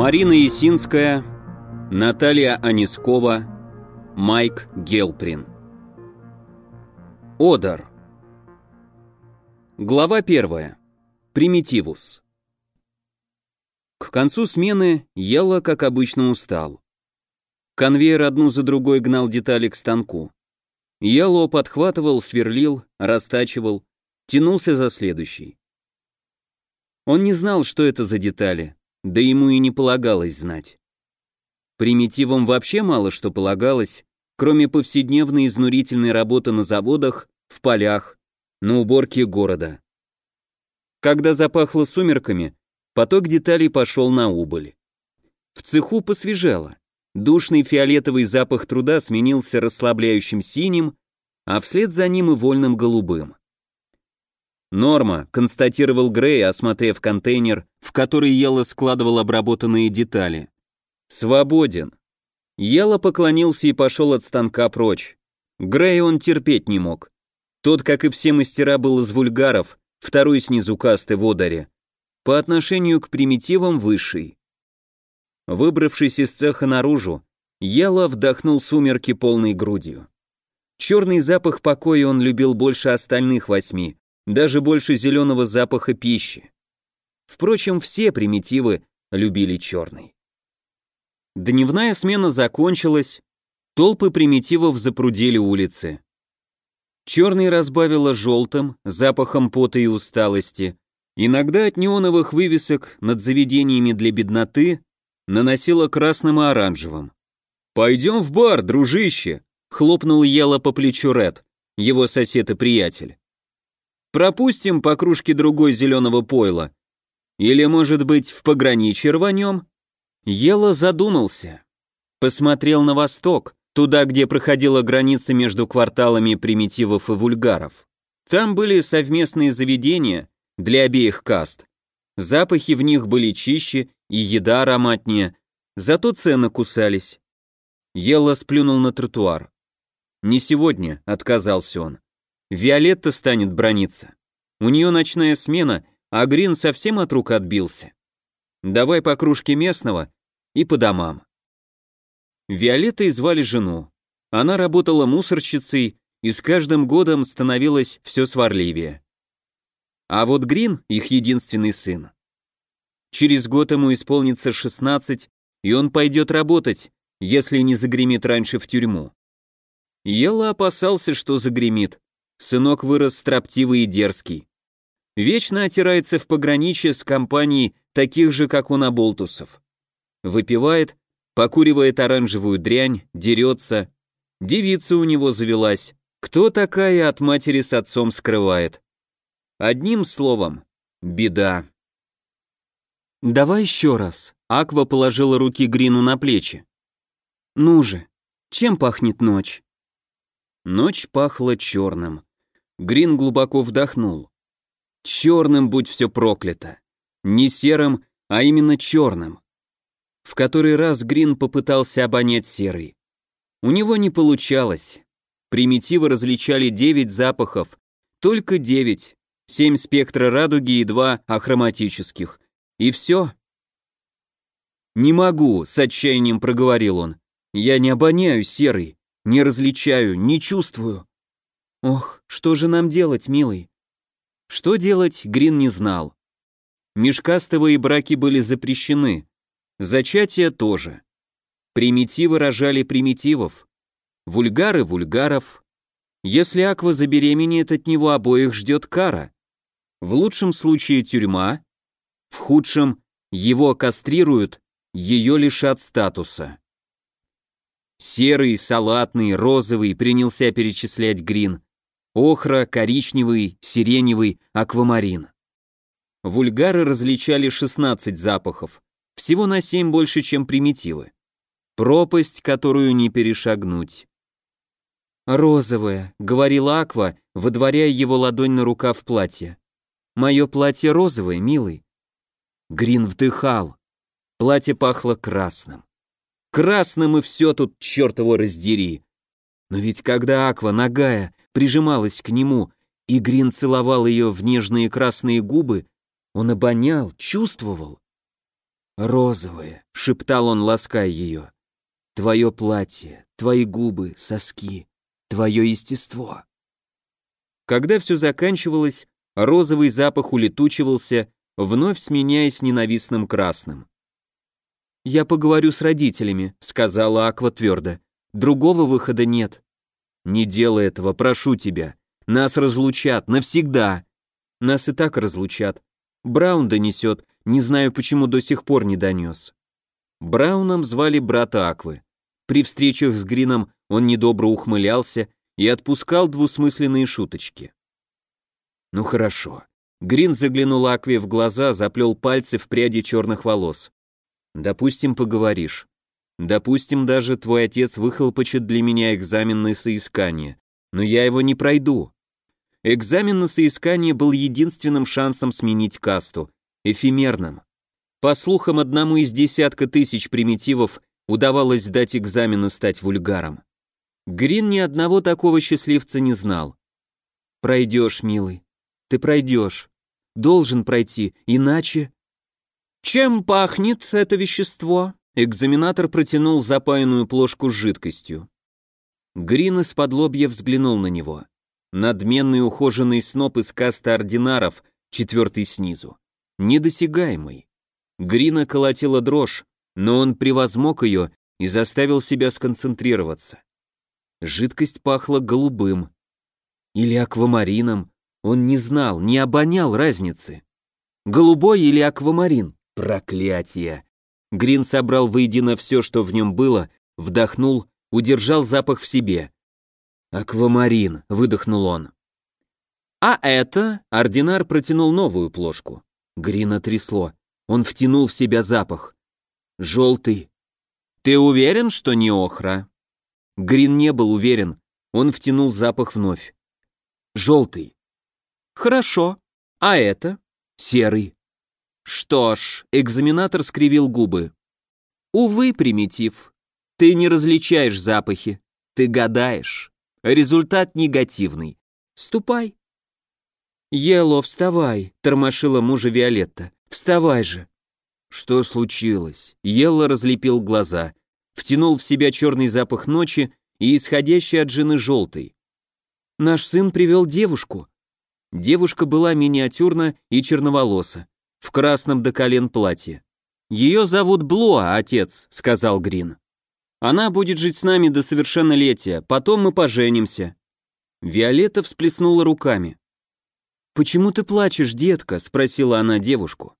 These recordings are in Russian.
Марина Есинская, Наталья Анискова, Майк Гелприн. Одар. Глава первая. Примитивус. К концу смены Елла, как обычно, устал. Конвейер одну за другой гнал детали к станку. Елло подхватывал, сверлил, растачивал, тянулся за следующий. Он не знал, что это за детали, да ему и не полагалось знать. Примитивам вообще мало что полагалось, кроме повседневной изнурительной работы на заводах, в полях, на уборке города. Когда запахло сумерками, поток деталей пошел на убыль. В цеху посвежело. Душный фиолетовый запах труда сменился расслабляющим синим, а вслед за ним и вольным голубым. «Норма», — констатировал Грей, осмотрев контейнер, в который Ела складывал обработанные детали. «Свободен». Ела поклонился и пошел от станка прочь. Грей он терпеть не мог. Тот, как и все мастера, был из вульгаров, второй снизу касты в Одаре. По отношению к примитивам высший. Выбравшись из цеха наружу, Ела вдохнул сумерки полной грудью. Черный запах покоя он любил больше остальных восьми, даже больше зеленого запаха пищи. Впрочем, все примитивы любили черный. Дневная смена закончилась, толпы примитивов запрудили улицы. Черный разбавило желтым, запахом пота и усталости. Иногда от неоновых вывесок над заведениями для бедноты наносило красным и оранжевым. «Пойдем в бар, дружище!» — хлопнул Ела по плечу Ред, его сосед и приятель. Пропустим по кружке другой зеленого пойла. Или, может быть, в пограничье рванем? Ела задумался. Посмотрел на восток, туда, где проходила граница между кварталами примитивов и вульгаров. Там были совместные заведения для обеих каст. Запахи в них были чище и еда ароматнее, зато цены кусались. Ела сплюнул на тротуар. «Не сегодня», — отказался он. Виолетта станет брониться. У нее ночная смена, а Грин совсем от рук отбился. Давай по кружке местного и по домам. Виолеттой звали жену. Она работала мусорщицей и с каждым годом становилась все сварливее. А вот Грин, их единственный сын. Через год ему исполнится 16, и он пойдет работать, если не загремит раньше в тюрьму. Елла опасался, что загремит, Сынок вырос строптивый и дерзкий. Вечно отирается в пограничье с компанией таких же, как он, оболтусов. Выпивает, покуривает оранжевую дрянь, дерется. Девица у него завелась. Кто такая от матери с отцом скрывает? Одним словом, беда. «Давай еще раз», — Аква положила руки Грину на плечи. «Ну же, чем пахнет ночь?» Ночь пахла черным. Грин глубоко вдохнул. Черным будь все проклято. Не серым, а именно черным. В который раз Грин попытался обонять серый. У него не получалось. Примитивы различали девять запахов, только девять, семь спектра радуги и два ахроматических. И все. «Не могу», — с отчаянием проговорил он. «Я не обоняю серый, не различаю, не чувствую. Ох, что же нам делать, милый? Что делать, Грин не знал. Межкастовые браки были запрещены. Зачатие тоже. Примитивы рожали примитивов. Вульгары вульгаров. Если Аква забеременеет, от него обоих ждет кара. В лучшем случае тюрьма, в худшем его кастрируют, ее лишат статуса. Серый, салатный, розовый принялся перечислять Грин охра, коричневый, сиреневый, аквамарин. Вульгары различали 16 запахов, всего на 7 больше, чем примитивы. Пропасть, которую не перешагнуть. «Розовое», — говорила Аква, выдворяя его ладонь на рукав платья. «Мое платье розовое, милый». Грин вдыхал. Платье пахло красным. Красным и все тут, черт его раздери. Но ведь когда Аква, нагая, прижималась к нему, и Грин целовал ее в нежные красные губы, он обонял, чувствовал. «Розовое», — шептал он, лаская ее. «Твое платье, твои губы, соски, твое естество». Когда все заканчивалось, розовый запах улетучивался, вновь сменяясь ненавистным красным. «Я поговорю с родителями», — сказала Аква твердо. «Другого выхода нет». «Не делай этого, прошу тебя. Нас разлучат, навсегда». «Нас и так разлучат. Браун донесет, не знаю, почему до сих пор не донес». Брауном звали брата Аквы. При встречах с Грином он недобро ухмылялся и отпускал двусмысленные шуточки. «Ну хорошо». Грин заглянул Акве в глаза, заплел пальцы в пряди черных волос. «Допустим, поговоришь. Допустим, даже твой отец выхлопочет для меня экзамен на соискание, но я его не пройду. Экзамен на соискание был единственным шансом сменить касту, эфемерным. По слухам, одному из десятка тысяч примитивов удавалось сдать экзамен и стать вульгаром. Грин ни одного такого счастливца не знал. «Пройдешь, милый, ты пройдешь. Должен пройти, иначе...» «Чем пахнет это вещество?» Экзаменатор протянул запаянную плошку с жидкостью. Грин из-под лобья взглянул на него. Надменный ухоженный сноп из каста ординаров, четвертый снизу. Недосягаемый. Грина колотила дрожь, но он превозмог ее и заставил себя сконцентрироваться. Жидкость пахла голубым. Или аквамарином. Он не знал, не обонял разницы. Голубой или аквамарин? Проклятие! Грин собрал воедино все, что в нем было, вдохнул, удержал запах в себе. «Аквамарин», — выдохнул он. «А это?» — ординар протянул новую плошку. Грина трясло. Он втянул в себя запах. Желтый. Ты уверен, что не охра? Грин не был уверен. Он втянул запах вновь. Желтый. Хорошо. А это? Серый. Что ж, экзаменатор скривил губы. Увы, примитив. Ты не различаешь запахи. Ты гадаешь. Результат негативный. Ступай. Ело, вставай, тормошила мужа Виолетта. Вставай же. Что случилось? Елла разлепил глаза, втянул в себя черный запах ночи и исходящий от жены желтый. Наш сын привел девушку. Девушка была миниатюрна и черноволоса, в красном до колен платье. Ее зовут Блоа, отец, сказал Грин. Она будет жить с нами до совершеннолетия, потом мы поженимся. Виолетта всплеснула руками. «Почему ты плачешь, детка?» — спросила она девушку.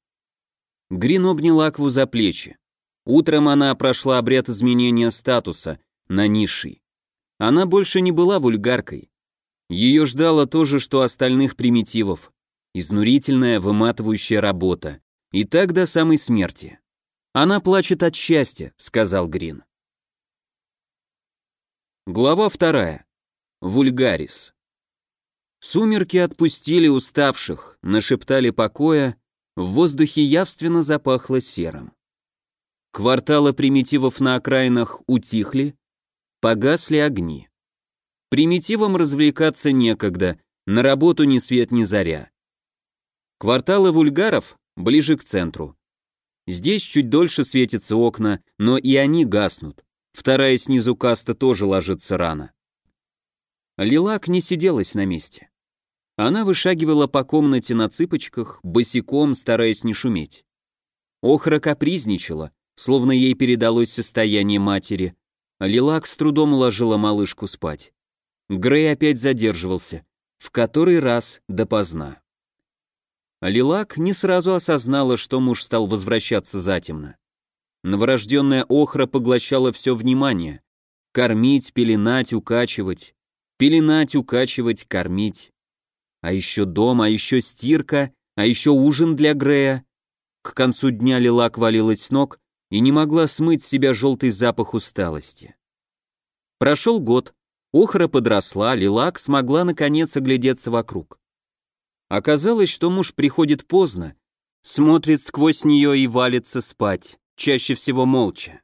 Грин обнял Акву за плечи. Утром она прошла обряд изменения статуса на низший. Она больше не была вульгаркой. Ее ждало то же, что остальных примитивов. Изнурительная, выматывающая работа. И так до самой смерти. «Она плачет от счастья», — сказал Грин. Глава вторая. Вульгарис. Сумерки отпустили уставших, нашептали покоя, в воздухе явственно запахло серым. Кварталы примитивов на окраинах утихли, погасли огни. Примитивам развлекаться некогда, на работу ни свет ни заря. Кварталы вульгаров ближе к центру. Здесь чуть дольше светятся окна, но и они гаснут. Вторая снизу каста тоже ложится рано. Лилак не сиделась на месте. Она вышагивала по комнате на цыпочках, босиком, стараясь не шуметь. Охра капризничала, словно ей передалось состояние матери. Лилак с трудом уложила малышку спать. Грей опять задерживался, в который раз допоздна. Лилак не сразу осознала, что муж стал возвращаться затемно. Новорожденная охра поглощала все внимание. Кормить, пеленать, укачивать. Пеленать, укачивать, кормить. А еще дом, а еще стирка, а еще ужин для Грея. К концу дня Лилак валилась с ног и не могла смыть с себя желтый запах усталости. Прошел год, Охра подросла, Лилак смогла наконец оглядеться вокруг. Оказалось, что муж приходит поздно, смотрит сквозь нее и валится спать, чаще всего молча.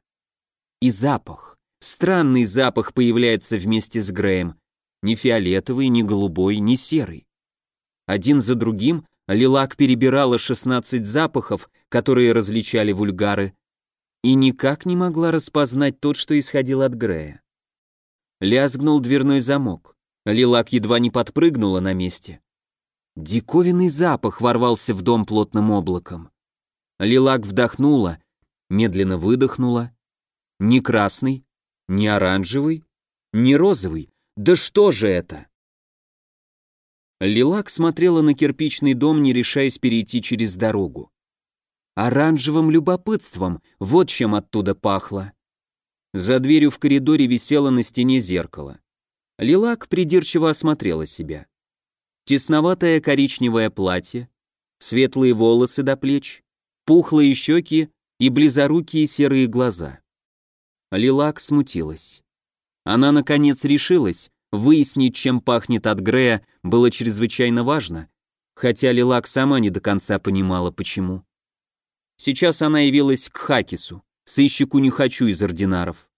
И запах, странный запах появляется вместе с Греем, не фиолетовый, не голубой, не серый. Один за другим Лилак перебирала 16 запахов, которые различали вульгары, и никак не могла распознать тот, что исходил от Грея. Лязгнул дверной замок. Лилак едва не подпрыгнула на месте. Диковинный запах ворвался в дом плотным облаком. Лилак вдохнула, медленно выдохнула. Не красный, не оранжевый, не розовый. Да что же это? Лилак смотрела на кирпичный дом, не решаясь перейти через дорогу. Оранжевым любопытством, вот чем оттуда пахло. За дверью в коридоре висело на стене зеркало. Лилак придирчиво осмотрела себя. Тесноватое коричневое платье, светлые волосы до плеч, пухлые щеки и близорукие серые глаза. Лилак смутилась. Она, наконец, решилась, выяснить, чем пахнет от Грея, было чрезвычайно важно, хотя Лилак сама не до конца понимала, почему. Сейчас она явилась к Хакису, сыщику не хочу из ординаров.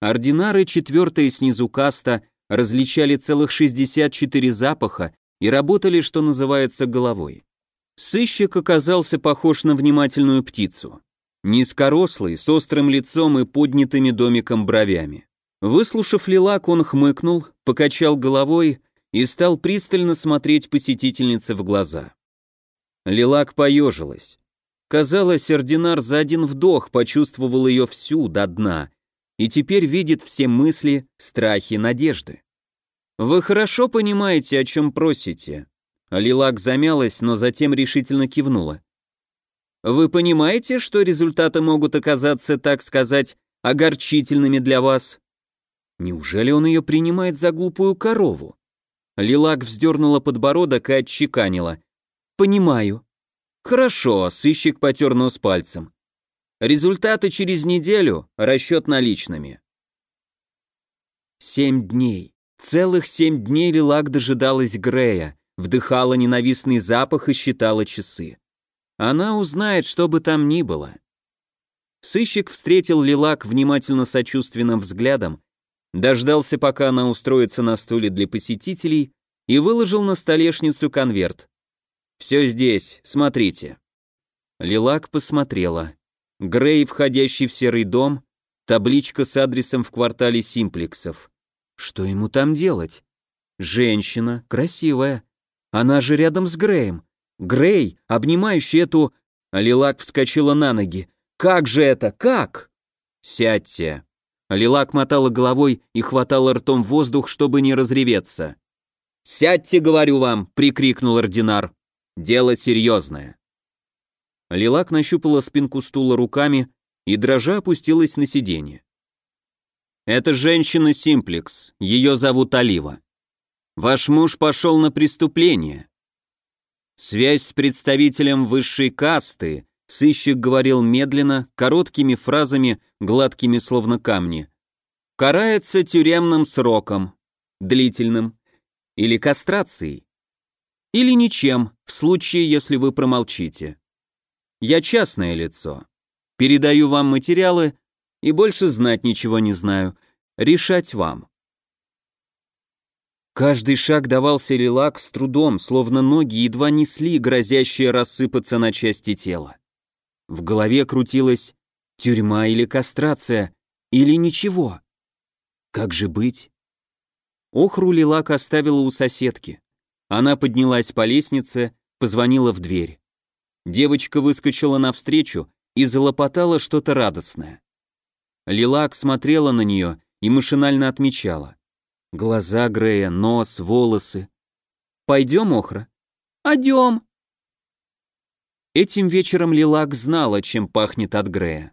Ординары, четвертые снизу каста, различали целых 64 запаха и работали, что называется, головой. Сыщик оказался похож на внимательную птицу. Низкорослый, с острым лицом и поднятыми домиком бровями. Выслушав Лилак, он хмыкнул, покачал головой и стал пристально смотреть посетительнице в глаза. Лилак поежилась. Казалось, ординар за один вдох почувствовал ее всю до дна и теперь видит все мысли, страхи, надежды. «Вы хорошо понимаете, о чем просите?» Лилак замялась, но затем решительно кивнула. «Вы понимаете, что результаты могут оказаться, так сказать, огорчительными для вас?» Неужели он ее принимает за глупую корову? Лилак вздернула подбородок и отчеканила. «Понимаю. Хорошо, сыщик потер нос пальцем. Результаты через неделю, расчет наличными. Семь дней. Целых семь дней Лилак дожидалась Грея, вдыхала ненавистный запах и считала часы. Она узнает, что бы там ни было. Сыщик встретил Лилак внимательно сочувственным взглядом, дождался, пока она устроится на стуле для посетителей, и выложил на столешницу конверт. «Все здесь, смотрите». Лилак посмотрела. Грей, входящий в серый дом, табличка с адресом в квартале Симплексов. Что ему там делать? Женщина, красивая. Она же рядом с Греем. Грей, обнимающий эту... Лилак вскочила на ноги. «Как же это? Как?» «Сядьте». Лилак мотала головой и хватала ртом воздух, чтобы не разреветься. «Сядьте, говорю вам!» — прикрикнул ординар. Дело серьезное. Лилак нащупала спинку стула руками и дрожа опустилась на сиденье. Это женщина Симплекс, ее зовут Алива. Ваш муж пошел на преступление. Связь с представителем высшей касты, сыщик говорил медленно, короткими фразами, гладкими словно камни. Карается тюремным сроком, длительным, или кастрацией. Или ничем, в случае, если вы промолчите. Я частное лицо. Передаю вам материалы и больше знать ничего не знаю. Решать вам. Каждый шаг давался Лилак с трудом, словно ноги едва несли, грозящие рассыпаться на части тела. В голове крутилась тюрьма или кастрация, или ничего. Как же быть? Охру Лилак оставила у соседки. Она поднялась по лестнице, позвонила в дверь. Девочка выскочила навстречу и залопотала что-то радостное. Лилак смотрела на нее и машинально отмечала. Глаза Грея, нос, волосы. «Пойдем, Охра?» «Пойдем!» Этим вечером Лилак знала, чем пахнет от Грея.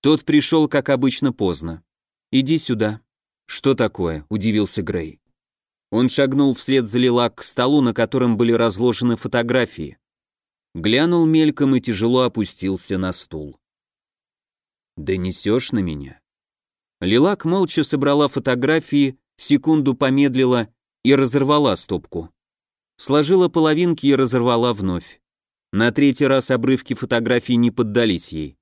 Тот пришел, как обычно, поздно. «Иди сюда». «Что такое?» – удивился Грей. Он шагнул вслед за Лилак к столу, на котором были разложены фотографии. Глянул мельком и тяжело опустился на стул. «Да несешь на меня?» Лилак молча собрала фотографии, секунду помедлила и разорвала стопку. Сложила половинки и разорвала вновь. На третий раз обрывки фотографий не поддались ей.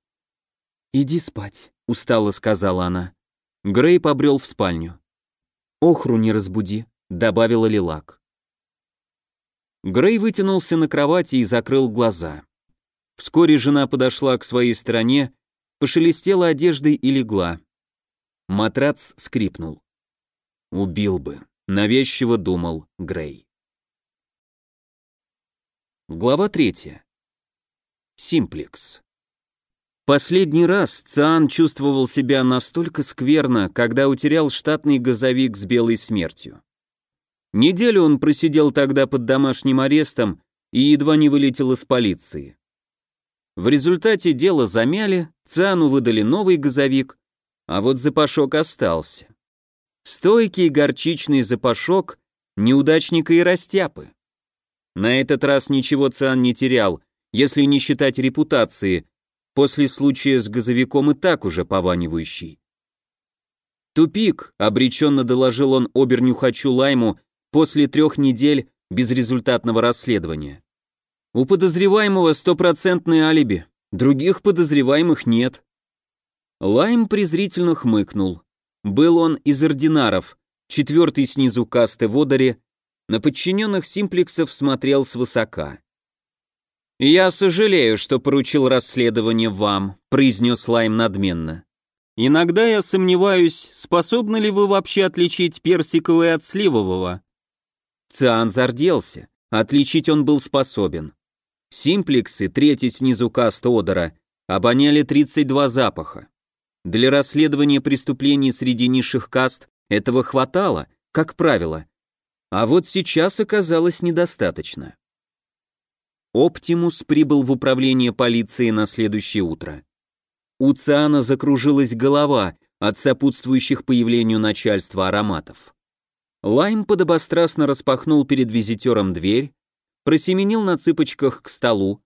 «Иди спать», — устало сказала она. Грей побрел в спальню. «Охру не разбуди», добавила Лилак. Грей вытянулся на кровати и закрыл глаза. Вскоре жена подошла к своей стороне, пошелестела одеждой и легла. Матрац скрипнул. Убил бы, навязчиво думал Грей. Глава третья. Симплекс. Последний раз Циан чувствовал себя настолько скверно, когда утерял штатный газовик с белой смертью. Неделю он просидел тогда под домашним арестом и едва не вылетел из полиции. В результате дело замяли, Циану выдали новый газовик, а вот запашок остался. Стойкий горчичный запашок неудачника и растяпы. На этот раз ничего Циан не терял, если не считать репутации, после случая с газовиком и так уже пованивающий. «Тупик», — обреченно доложил он обернюхачу Лайму после трех недель безрезультатного расследования. «У подозреваемого стопроцентное алиби, других подозреваемых нет». Лайм презрительно хмыкнул. Был он из ординаров, четвертый снизу касты в Одере, на подчиненных симплексов смотрел свысока. «Я сожалею, что поручил расследование вам», — произнес Лайм надменно. «Иногда я сомневаюсь, способны ли вы вообще отличить персиковое от сливового». Циан зарделся. Отличить он был способен. Симплексы, третий снизу каста Одера, обоняли 32 запаха. Для расследования преступлений среди низших каст этого хватало, как правило. А вот сейчас оказалось недостаточно. Оптимус прибыл в управление полиции на следующее утро. У Циана закружилась голова от сопутствующих появлению начальства ароматов. Лайм подобострастно распахнул перед визитером дверь, просеменил на цыпочках к столу,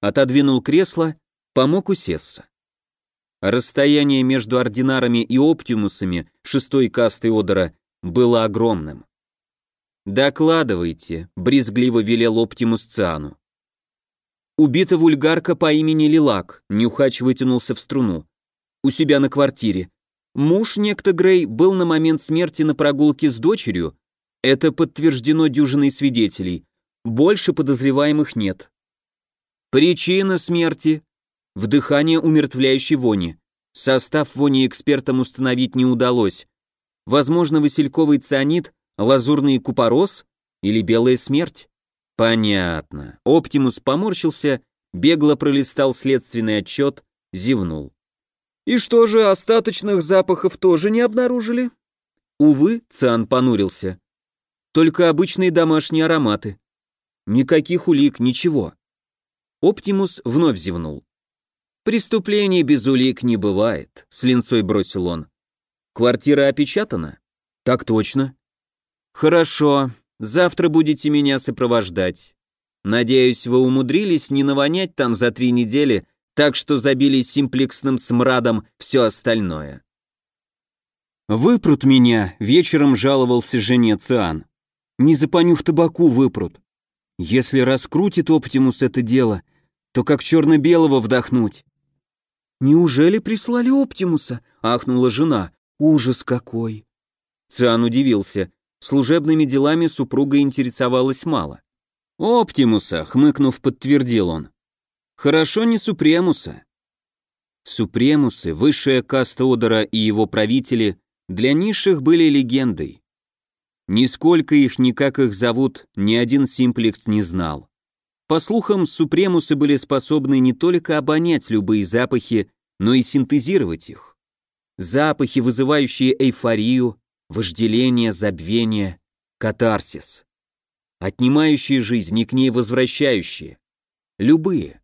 отодвинул кресло, помог усесться. Расстояние между ординарами и оптимусами шестой касты Одера было огромным. «Докладывайте», — брезгливо велел Оптимус Циану. Убита вульгарка по имени Лилак, Нюхач вытянулся в струну. У себя на квартире. Муж, некто Грей, был на момент смерти на прогулке с дочерью. Это подтверждено дюжиной свидетелей. Больше подозреваемых нет. Причина смерти. Вдыхание умертвляющей вони. Состав вони экспертам установить не удалось. Возможно, васильковый цианид, лазурный купорос или белая смерть. Понятно. Оптимус поморщился, бегло пролистал следственный отчет, зевнул. И что же, остаточных запахов тоже не обнаружили? Увы, Циан понурился. Только обычные домашние ароматы. Никаких улик, ничего. Оптимус вновь зевнул. «Преступлений без улик не бывает», — с линцой бросил он. «Квартира опечатана?» «Так точно». «Хорошо, Завтра будете меня сопровождать. Надеюсь, вы умудрились не навонять там за три недели, так что забили симплексным смрадом все остальное. «Выпрут меня», — вечером жаловался жене Циан. «Не за табаку выпрут. Если раскрутит Оптимус это дело, то как черно-белого вдохнуть». «Неужели прислали Оптимуса?» — ахнула жена. «Ужас какой!» Циан удивился. Служебными делами супруга интересовалась мало. «Оптимуса», — хмыкнув, подтвердил он. «Хорошо не Супремуса». Супремусы, высшая каста Одера и его правители, для низших были легендой. Нисколько их, ни как их зовут, ни один симплекс не знал. По слухам, супремусы были способны не только обонять любые запахи, но и синтезировать их. Запахи, вызывающие эйфорию, вожделение, забвение, катарсис. Отнимающие жизнь и к ней возвращающие. Любые.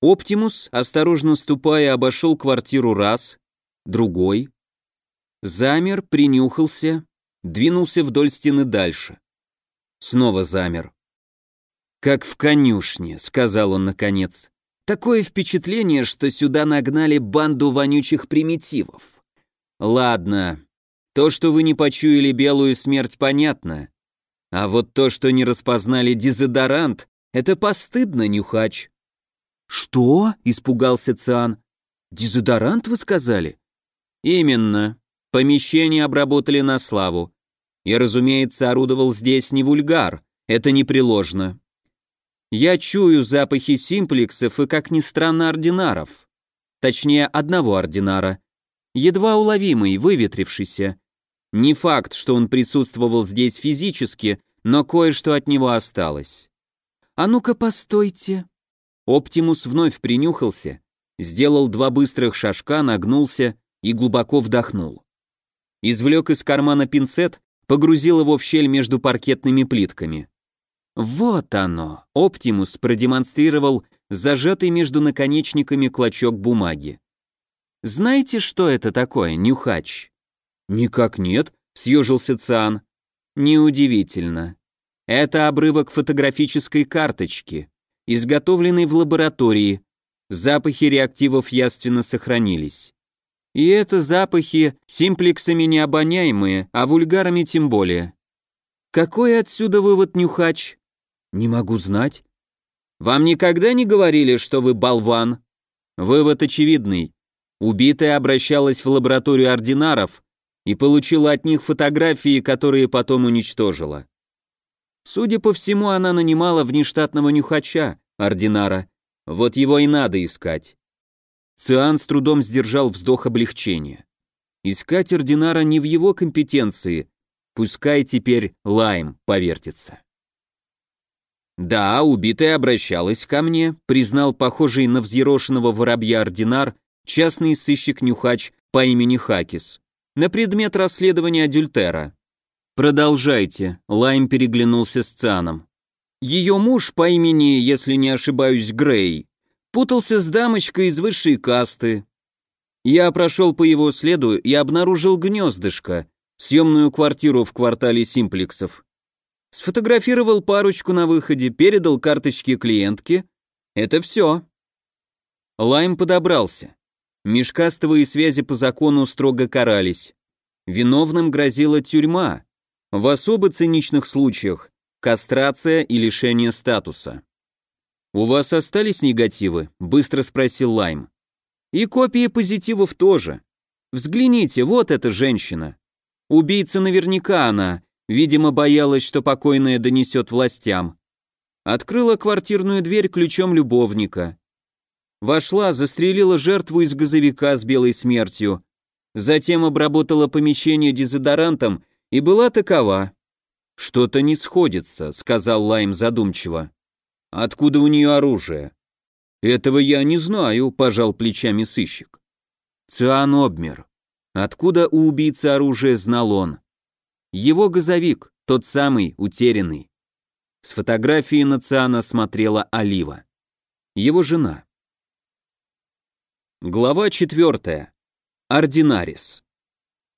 Оптимус, осторожно ступая, обошел квартиру раз, другой. Замер, принюхался, двинулся вдоль стены дальше. Снова замер. «Как в конюшне», — сказал он наконец. «Такое впечатление, что сюда нагнали банду вонючих примитивов. Ладно, то, что вы не почуяли белую смерть, понятно. А вот то, что не распознали дезодорант, это постыдно, нюхач. Что? испугался Циан. Дезодорант вы сказали? Именно. Помещение обработали на славу. И, разумеется, орудовал здесь не вульгар, Это непреложно. Я чую запахи симплексов и, как ни странно, ординаров. Точнее, одного ординара. Едва уловимый, выветрившийся. Не факт, что он присутствовал здесь физически, но кое-что от него осталось. «А ну-ка, постойте!» Оптимус вновь принюхался, сделал два быстрых шажка, нагнулся и глубоко вдохнул. Извлек из кармана пинцет, погрузил его в щель между паркетными плитками. Вот оно! Оптимус продемонстрировал зажатый между наконечниками клочок бумаги. Знаете, что это такое, нюхач? Никак нет, съежился Циан. Неудивительно. Это обрывок фотографической карточки, изготовленный в лаборатории. Запахи реактивов яственно сохранились. И это запахи симплексами необоняемые, а вульгарами тем более. Какой отсюда вывод, нюхач? Не могу знать. Вам никогда не говорили, что вы болван? Вывод очевидный. Убитая обращалась в лабораторию ординаров и получила от них фотографии, которые потом уничтожила. Судя по всему, она нанимала внештатного нюхача, ординара. Вот его и надо искать. Циан с трудом сдержал вздох облегчения. Искать ординара не в его компетенции, пускай теперь Лайм повертится. Да, убитая обращалась ко мне, признал похожий на взъерошенного воробья ординар, частный сыщик-нюхач по имени Хакис, на предмет расследования Адюльтера. «Продолжайте», — Лайм переглянулся с Цианом. Ее муж по имени, если не ошибаюсь, Грей, путался с дамочкой из высшей касты. Я прошел по его следу и обнаружил гнездышко, съемную квартиру в квартале Симплексов. Сфотографировал парочку на выходе, передал карточки клиентке. Это все. Лайм подобрался. Межкастовые связи по закону строго карались. Виновным грозила тюрьма, в особо циничных случаях – кастрация и лишение статуса. «У вас остались негативы?» – быстро спросил Лайм. «И копии позитивов тоже. Взгляните, вот эта женщина. Убийца наверняка она, видимо, боялась, что покойная донесет властям. Открыла квартирную дверь ключом любовника. Вошла, застрелила жертву из газовика с белой смертью. Затем обработала помещение дезодорантом и была такова. «Что-то не сходится», — сказал Лайм задумчиво. «Откуда у нее оружие?» «Этого я не знаю», — пожал плечами сыщик. Циан обмер. Откуда у убийцы оружие знал он? Его газовик, тот самый, утерянный. С фотографии на Циана смотрела Олива. Его жена. Глава четвертая. Ординарис.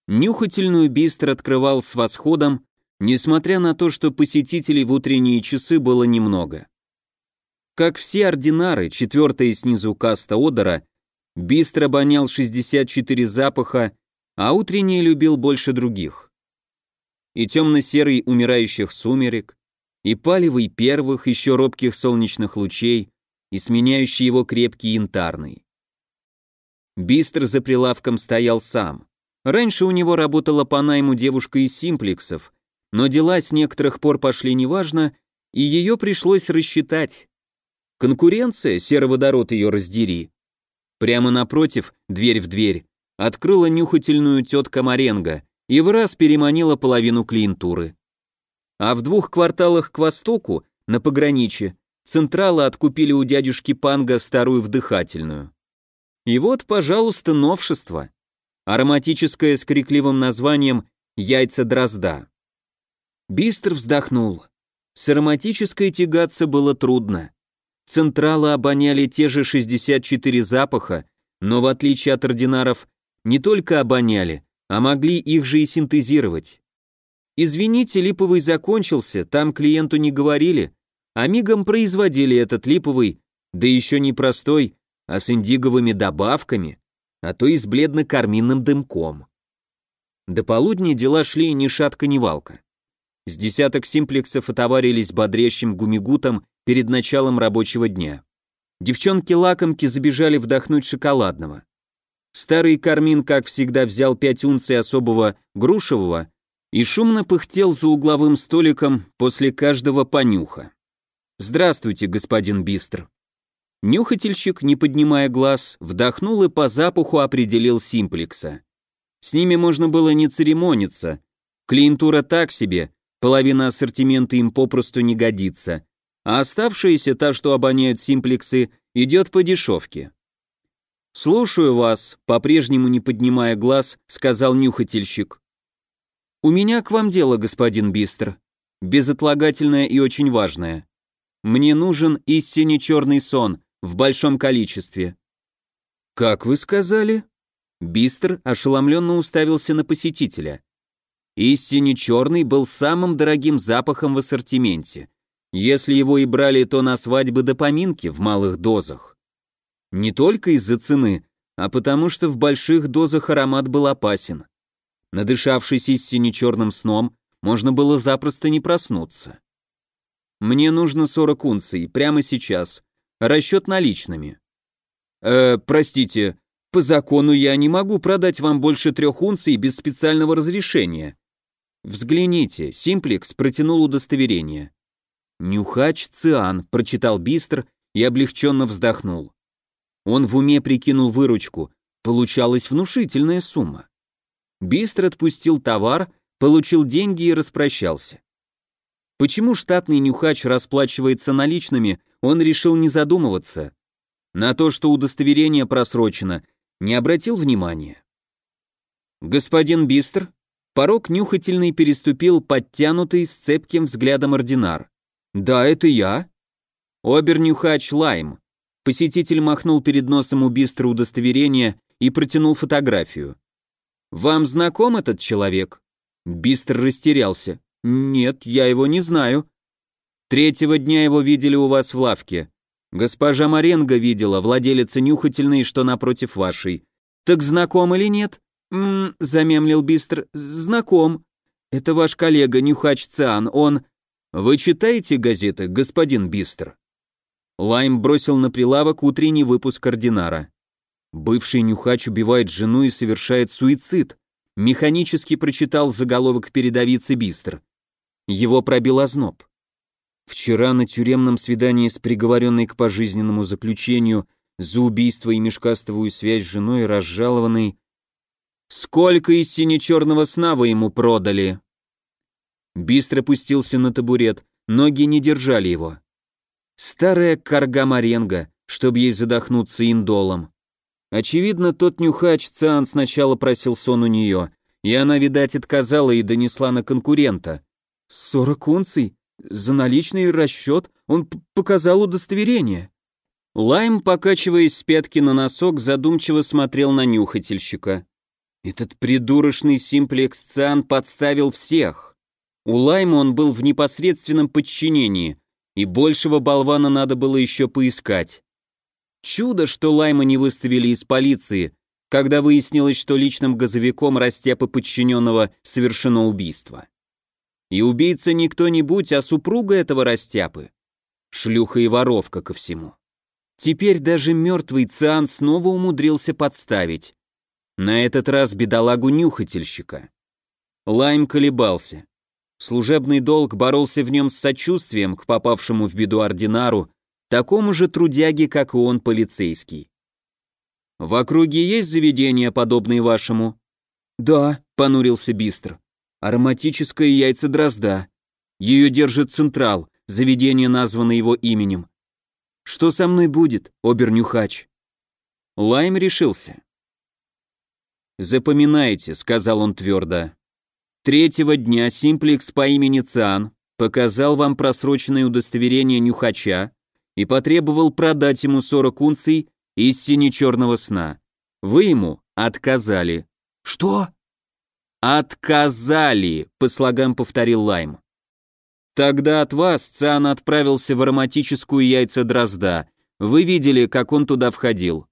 Нюхательную бистр открывал с восходом, несмотря на то, что посетителей в утренние часы было немного. Как все ординары, четвертая снизу каста Одера, бистро обонял 64 запаха, а утренний любил больше других. И темно-серый умирающих сумерек, и палевый первых, еще робких солнечных лучей, и сменяющий его крепкий янтарный. Бистр за прилавком стоял сам. Раньше у него работала по найму девушка из симплексов, но дела с некоторых пор пошли неважно, и ее пришлось рассчитать. Конкуренция, сероводород ее раздери. Прямо напротив, дверь в дверь, открыла нюхательную тетка Маренго и в раз переманила половину клиентуры. А в двух кварталах к востоку, на пограничье, Централы откупили у дядюшки Панга старую вдыхательную. И вот, пожалуйста, новшество ароматическое с крикливым названием «Яйца дрозда». Бистр вздохнул. С ароматической тягаться было трудно. Централы обоняли те же 64 запаха, но в отличие от ординаров, не только обоняли, а могли их же и синтезировать. Извините, липовый закончился, там клиенту не говорили, а мигом производили этот липовый, да еще не простой, а с индиговыми добавками а то и с бледно-карминным дымком. До полудня дела шли ни шатка, ни валка. С десяток симплексов отоварились бодрящим гумигутом перед началом рабочего дня. Девчонки-лакомки забежали вдохнуть шоколадного. Старый кармин, как всегда, взял пять унций особого грушевого, и шумно пыхтел за угловым столиком после каждого понюха. «Здравствуйте, господин Бистр». Нюхательщик, не поднимая глаз, вдохнул и по запаху определил симплекса. С ними можно было не церемониться. Клиентура так себе, половина ассортимента им попросту не годится, а оставшаяся, та, что обоняют симплексы, идет по дешевке. «Слушаю вас», — по-прежнему не поднимая глаз, сказал нюхательщик. «У меня к вам дело, господин Бистр. Безотлагательное и очень важное. Мне нужен истинно черный сон в большом количестве». «Как вы сказали?» Бистр ошеломленно уставился на посетителя. Истинно черный был самым дорогим запахом в ассортименте. Если его и брали, то на свадьбы до поминки в малых дозах. Не только из-за цены, а потому что в больших дозах аромат был опасен. Надышавшись истине черным сном, можно было запросто не проснуться. Мне нужно 40 унций, прямо сейчас. Расчет наличными. Э, простите, по закону я не могу продать вам больше трех унций без специального разрешения. Взгляните, Симплекс протянул удостоверение. Нюхач Циан, прочитал Бистр и облегченно вздохнул. Он в уме прикинул выручку, получалась внушительная сумма. Бистро отпустил товар, получил деньги и распрощался. Почему штатный нюхач расплачивается наличными, он решил не задумываться. На то, что удостоверение просрочено, не обратил внимания. Господин Бистр, порог нюхательный переступил подтянутый с цепким взглядом ординар. Да, это я. Обер-нюхач Лайм. Посетитель махнул перед носом у Бистра удостоверение и протянул фотографию. «Вам знаком этот человек?» Бистр растерялся. «Нет, я его не знаю». «Третьего дня его видели у вас в лавке. Госпожа Маренго видела, владелица нюхательной, что напротив вашей. Так знаком или нет?» «Ммм», — замемлил Бистр, — «знаком. Это ваш коллега, нюхач Циан, он...» «Вы читаете газеты, господин Бистр?» Лайм бросил на прилавок утренний выпуск ординара. Бывший нюхач убивает жену и совершает суицид. Механически прочитал заголовок передовицы Бистр. Его пробил озноб. Вчера на тюремном свидании с приговоренной к пожизненному заключению за убийство и мешкастовую связь с женой разжалованный «Сколько из сине-черного сна вы ему продали?» Бистро пустился на табурет, ноги не держали его. Старая карга Маренго, чтобы ей задохнуться индолом. Очевидно, тот нюхач Циан сначала просил сон у нее, и она, видать, отказала и донесла на конкурента. «Сорок унций? За наличный расчет? Он показал удостоверение». Лайм, покачиваясь с пятки на носок, задумчиво смотрел на нюхательщика. Этот придурочный симплекс Циан подставил всех. У Лайма он был в непосредственном подчинении, и большего болвана надо было еще поискать. Чудо, что Лайма не выставили из полиции, когда выяснилось, что личным газовиком растяпы подчиненного совершено убийство. И убийца не кто-нибудь, а супруга этого растяпы. Шлюха и воровка ко всему. Теперь даже мертвый Циан снова умудрился подставить. На этот раз бедолагу-нюхательщика. Лайм колебался. Служебный долг боролся в нем с сочувствием к попавшему в беду ординару, такому же трудяге, как и он, полицейский. «В округе есть заведения, подобные вашему?» «Да», — понурился Бистр. «Ароматическое яйца дрозда. Ее держит Централ, заведение названо его именем. Что со мной будет, обернюхач?» Лайм решился. «Запоминайте», — сказал он твердо. Третьего дня Симплекс по имени Циан показал вам просроченное удостоверение нюхача и потребовал продать ему 40 унций из сине-черного сна. Вы ему отказали. Что? Отказали, по слогам повторил Лайм. Тогда от вас Циан отправился в ароматическую яйца дрозда. Вы видели, как он туда входил.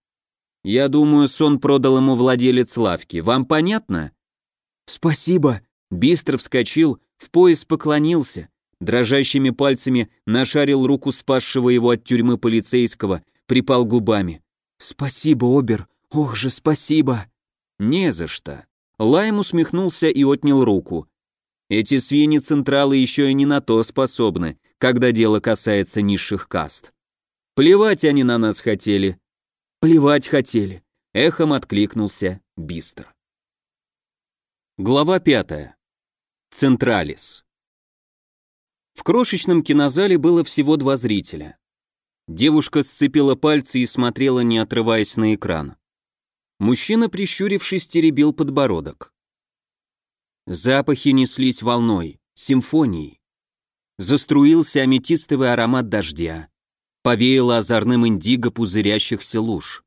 Я думаю, сон продал ему владелец лавки. Вам понятно? Спасибо, Бистро вскочил, в пояс поклонился, дрожащими пальцами нашарил руку спасшего его от тюрьмы полицейского, припал губами. «Спасибо, Обер, ох же спасибо!» «Не за что!» Лайм усмехнулся и отнял руку. Эти свиньи-централы еще и не на то способны, когда дело касается низших каст. Плевать они на нас хотели. Плевать хотели. Эхом откликнулся Бистр. Глава пятая. Централис. В крошечном кинозале было всего два зрителя. Девушка сцепила пальцы и смотрела, не отрываясь на экран. Мужчина, прищурившись, теребил подбородок. Запахи неслись волной, симфонией. Заструился аметистовый аромат дождя. Повеяло озорным индиго пузырящихся луж.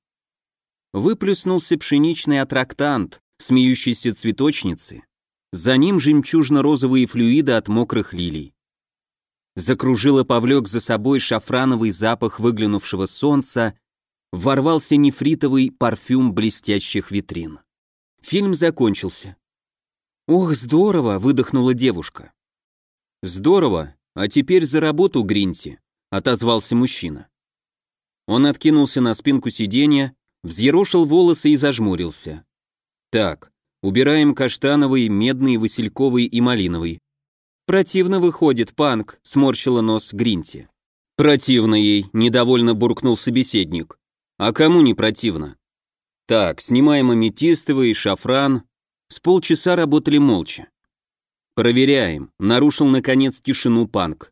Выплюснулся пшеничный аттрактант, смеющейся цветочницы. За ним жемчужно-розовые флюиды от мокрых лилий. Закружил и повлек за собой шафрановый запах выглянувшего солнца, ворвался нефритовый парфюм блестящих витрин. Фильм закончился. «Ох, здорово!» — выдохнула девушка. «Здорово, а теперь за работу, Гринти», — отозвался мужчина. Он откинулся на спинку сиденья, взъерошил волосы и зажмурился. «Так, убираем каштановый, медный, васильковый и малиновый». «Противно выходит, панк», — сморщила нос Гринти. «Противно ей», — недовольно буркнул собеседник. «А кому не противно?» «Так, снимаем аметистовый, шафран, с полчаса работали молча. «Проверяем», — нарушил, наконец, тишину панк.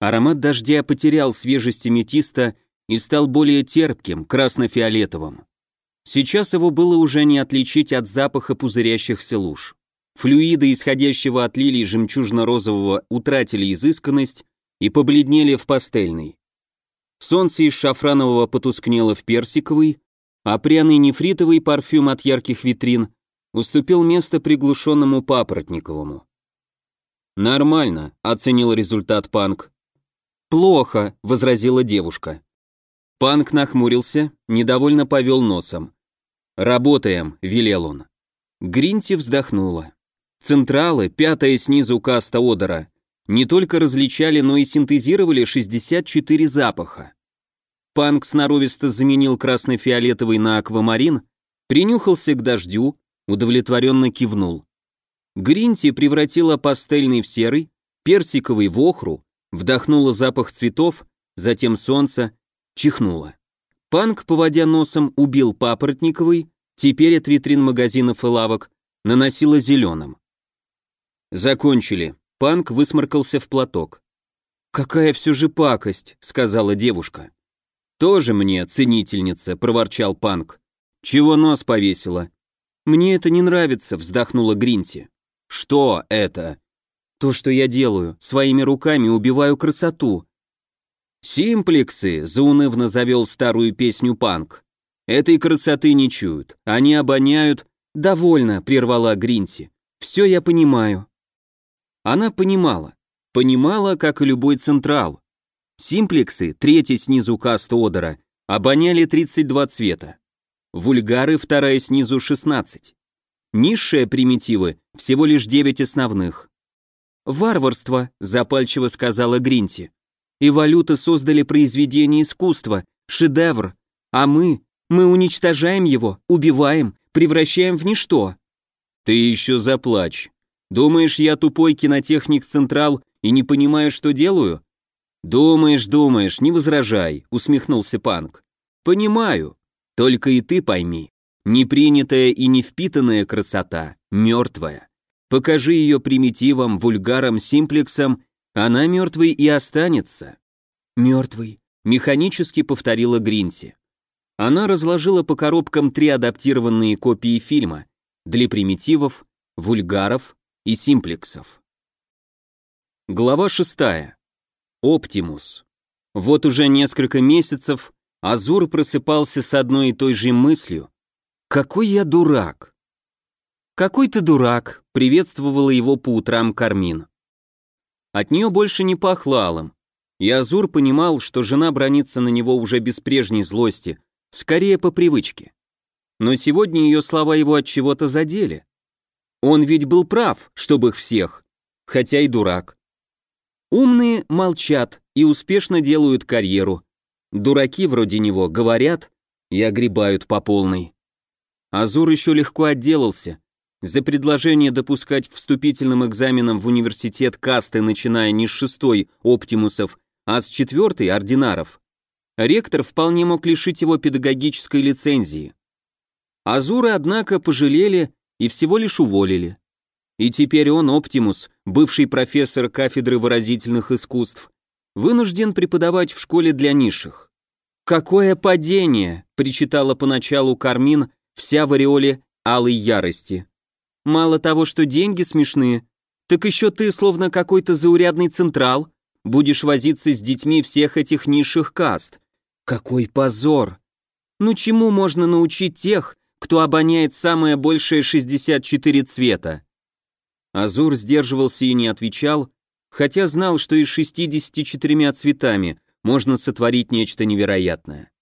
Аромат дождя потерял свежесть аметиста и стал более терпким, красно-фиолетовым. Сейчас его было уже не отличить от запаха пузырящихся луж. Флюиды, исходящего от лилий жемчужно-розового, утратили изысканность и побледнели в пастельный. Солнце из шафранового потускнело в персиковый, а пряный нефритовый парфюм от ярких витрин уступил место приглушенному Папоротниковому. «Нормально», — оценил результат Панк. «Плохо», — возразила девушка. Панк нахмурился, недовольно повел носом. «Работаем», — велел он. Гринти вздохнула. Централы, пятая снизу каста Одера, не только различали, но и синтезировали 64 запаха. Панк сноровисто заменил красно-фиолетовый на аквамарин, принюхался к дождю, удовлетворенно кивнул. Гринти превратила пастельный в серый, персиковый в охру, вдохнула запах цветов, затем солнца, чихнула. Панк, поводя носом, убил папоротниковый, теперь от витрин магазинов и лавок наносила зеленым. Закончили. Панк высморкался в платок. «Какая все же пакость», — сказала девушка. «Тоже мне, ценительница», — проворчал Панк. «Чего нос повесила? «Мне это не нравится», — вздохнула Гринти. «Что это?» «То, что я делаю. Своими руками убиваю красоту». «Симплексы», — заунывно завел старую песню панк. «Этой красоты не чуют. Они обоняют...» «Довольно», — прервала Гринти. «Все я понимаю». Она понимала. Понимала, как и любой централ. Симплексы, третий снизу каст Одера, обоняли 32 цвета. Вульгары вторая снизу 16. Низшие примитивы всего лишь 9 основных. Варварство, запальчиво сказала Гринти. И валюты создали произведение искусства, шедевр, а мы, мы уничтожаем его, убиваем, превращаем в ничто. Ты еще заплачь. Думаешь, я тупой кинотехник Централ и не понимаю, что делаю? Думаешь, думаешь, не возражай, усмехнулся Панк. Понимаю, только и ты пойми, непринятая и не впитанная красота, мертвая. Покажи ее примитивам, вульгарам, симплексам, она мертвой и останется. Мертвый, механически повторила Гринси. Она разложила по коробкам три адаптированные копии фильма для примитивов, вульгаров и симплексов. Глава шестая. Оптимус. Вот уже несколько месяцев Азур просыпался с одной и той же мыслью. «Какой я дурак!» «Какой ты дурак!» — приветствовала его по утрам Кармин. От нее больше не пахло алым, и Азур понимал, что жена бронится на него уже без прежней злости, скорее по привычке. Но сегодня ее слова его от чего-то задели. Он ведь был прав, чтобы их всех, хотя и дурак. Умные молчат и успешно делают карьеру, Дураки вроде него говорят и огребают по полной. Азур еще легко отделался. За предложение допускать к вступительным экзаменам в университет касты, начиная не с шестой оптимусов, а с четвертой ординаров, ректор вполне мог лишить его педагогической лицензии. Азуры, однако, пожалели и всего лишь уволили. И теперь он, Оптимус, бывший профессор кафедры выразительных искусств, вынужден преподавать в школе для низших. «Какое падение!» — причитала поначалу Кармин, вся в ореоле алой ярости. «Мало того, что деньги смешные, так еще ты, словно какой-то заурядный централ, будешь возиться с детьми всех этих низших каст. Какой позор! Ну чему можно научить тех, кто обоняет самое большее 64 цвета?» Азур сдерживался и не отвечал, хотя знал, что и с 64 цветами можно сотворить нечто невероятное.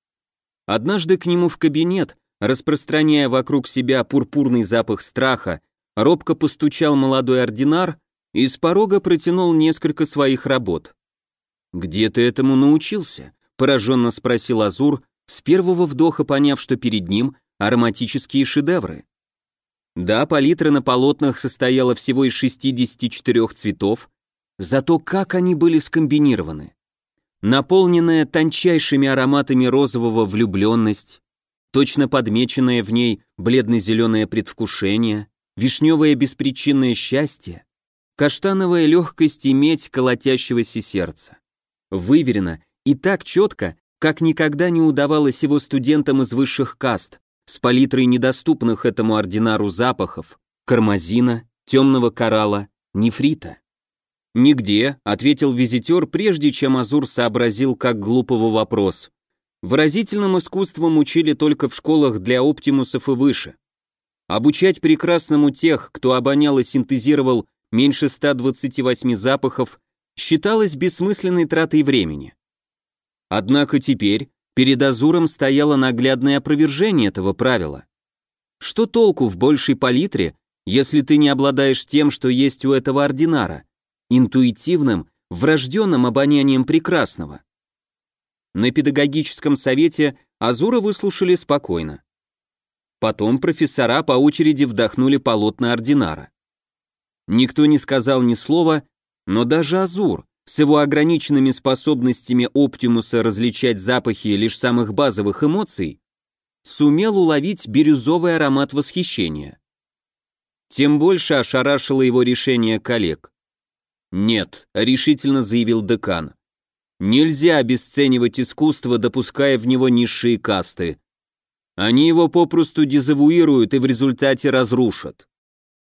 Однажды к нему в кабинет, распространяя вокруг себя пурпурный запах страха, робко постучал молодой ординар и с порога протянул несколько своих работ. «Где ты этому научился?» — пораженно спросил Азур, с первого вдоха поняв, что перед ним ароматические шедевры. Да, палитра на полотнах состояла всего из 64 цветов, зато как они были скомбинированы. Наполненная тончайшими ароматами розового влюбленность, точно подмеченное в ней бледно-зеленое предвкушение, вишневое беспричинное счастье, каштановая легкость и медь колотящегося сердца. Выверено и так четко, как никогда не удавалось его студентам из высших каст, с палитрой недоступных этому ординару запахов, кармазина, темного коралла, нефрита. «Нигде», — ответил визитер, прежде чем Азур сообразил, как глупого вопрос. Выразительным искусством учили только в школах для оптимусов и выше. Обучать прекрасному тех, кто обонял и синтезировал меньше 128 запахов, считалось бессмысленной тратой времени. Однако теперь, Перед Азуром стояло наглядное опровержение этого правила. Что толку в большей палитре, если ты не обладаешь тем, что есть у этого ординара, интуитивным, врожденным обонянием прекрасного? На педагогическом совете Азура выслушали спокойно. Потом профессора по очереди вдохнули полотна ординара. Никто не сказал ни слова, но даже Азур, с его ограниченными способностями Оптимуса различать запахи лишь самых базовых эмоций, сумел уловить бирюзовый аромат восхищения. Тем больше ошарашило его решение коллег. «Нет», — решительно заявил декан, — «нельзя обесценивать искусство, допуская в него низшие касты. Они его попросту дезавуируют и в результате разрушат».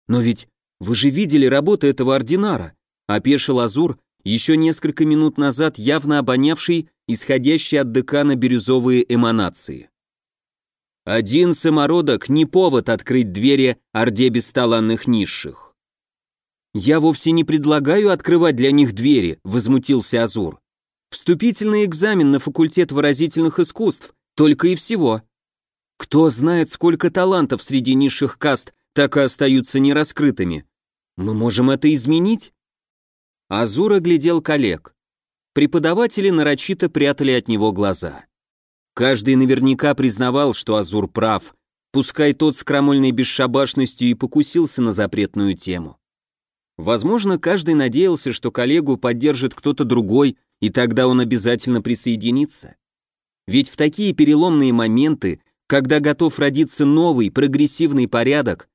«Но ведь вы же видели работу этого ординара», — опешил Азур, еще несколько минут назад явно обонявший исходящие от декана бирюзовые эманации. Один самородок не повод открыть двери орде бесталанных низших. «Я вовсе не предлагаю открывать для них двери», — возмутился Азур. «Вступительный экзамен на факультет выразительных искусств, только и всего. Кто знает, сколько талантов среди низших каст так и остаются нераскрытыми. Мы можем это изменить?» Азур оглядел коллег. Преподаватели нарочито прятали от него глаза. Каждый наверняка признавал, что Азур прав, пускай тот с крамольной бесшабашностью и покусился на запретную тему. Возможно, каждый надеялся, что коллегу поддержит кто-то другой, и тогда он обязательно присоединится. Ведь в такие переломные моменты, когда готов родиться новый, прогрессивный порядок,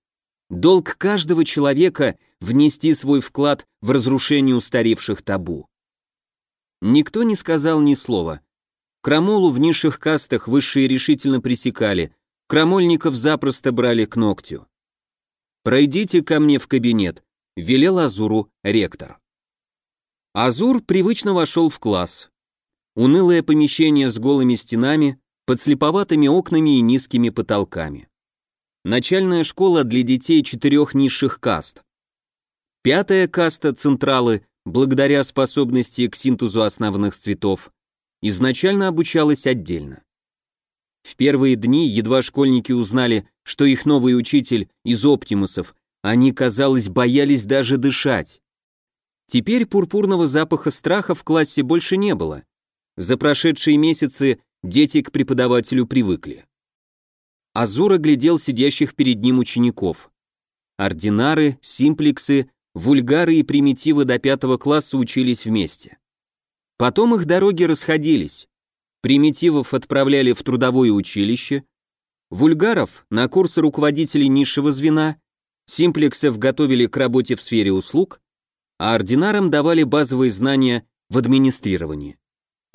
долг каждого человека внести свой вклад в разрушение устаревших табу. Никто не сказал ни слова. Крамолу в низших кастах высшие решительно пресекали, крамольников запросто брали к ногтю. «Пройдите ко мне в кабинет», — велел Азуру ректор. Азур привычно вошел в класс. Унылое помещение с голыми стенами, подслеповатыми окнами и низкими потолками. Начальная школа для детей четырех низших каст. Пятая каста централы, благодаря способности к синтезу основных цветов, изначально обучалась отдельно. В первые дни едва школьники узнали, что их новый учитель из оптимусов, они, казалось, боялись даже дышать. Теперь пурпурного запаха страха в классе больше не было. За прошедшие месяцы дети к преподавателю привыкли. Азура глядел сидящих перед ним учеников. ординары, симплексы, вульгары и примитивы до пятого класса учились вместе. Потом их дороги расходились. Примитивов отправляли в трудовое училище, вульгаров на курсы руководителей низшего звена, симплексов готовили к работе в сфере услуг, а ординарам давали базовые знания в администрировании.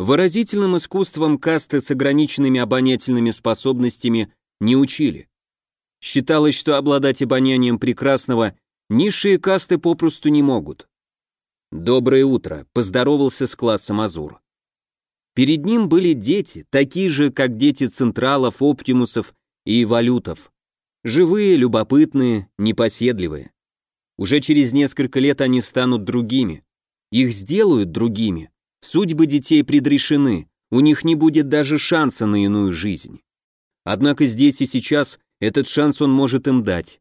Выразительным искусством касты с ограниченными обонятельными способностями не учили. Считалось, что обладать обонянием прекрасного низшие касты попросту не могут. «Доброе утро», — поздоровался с классом Азур. Перед ним были дети, такие же, как дети Централов, Оптимусов и Валютов. Живые, любопытные, непоседливые. Уже через несколько лет они станут другими. Их сделают другими. Судьбы детей предрешены, у них не будет даже шанса на иную жизнь. Однако здесь и сейчас этот шанс он может им дать.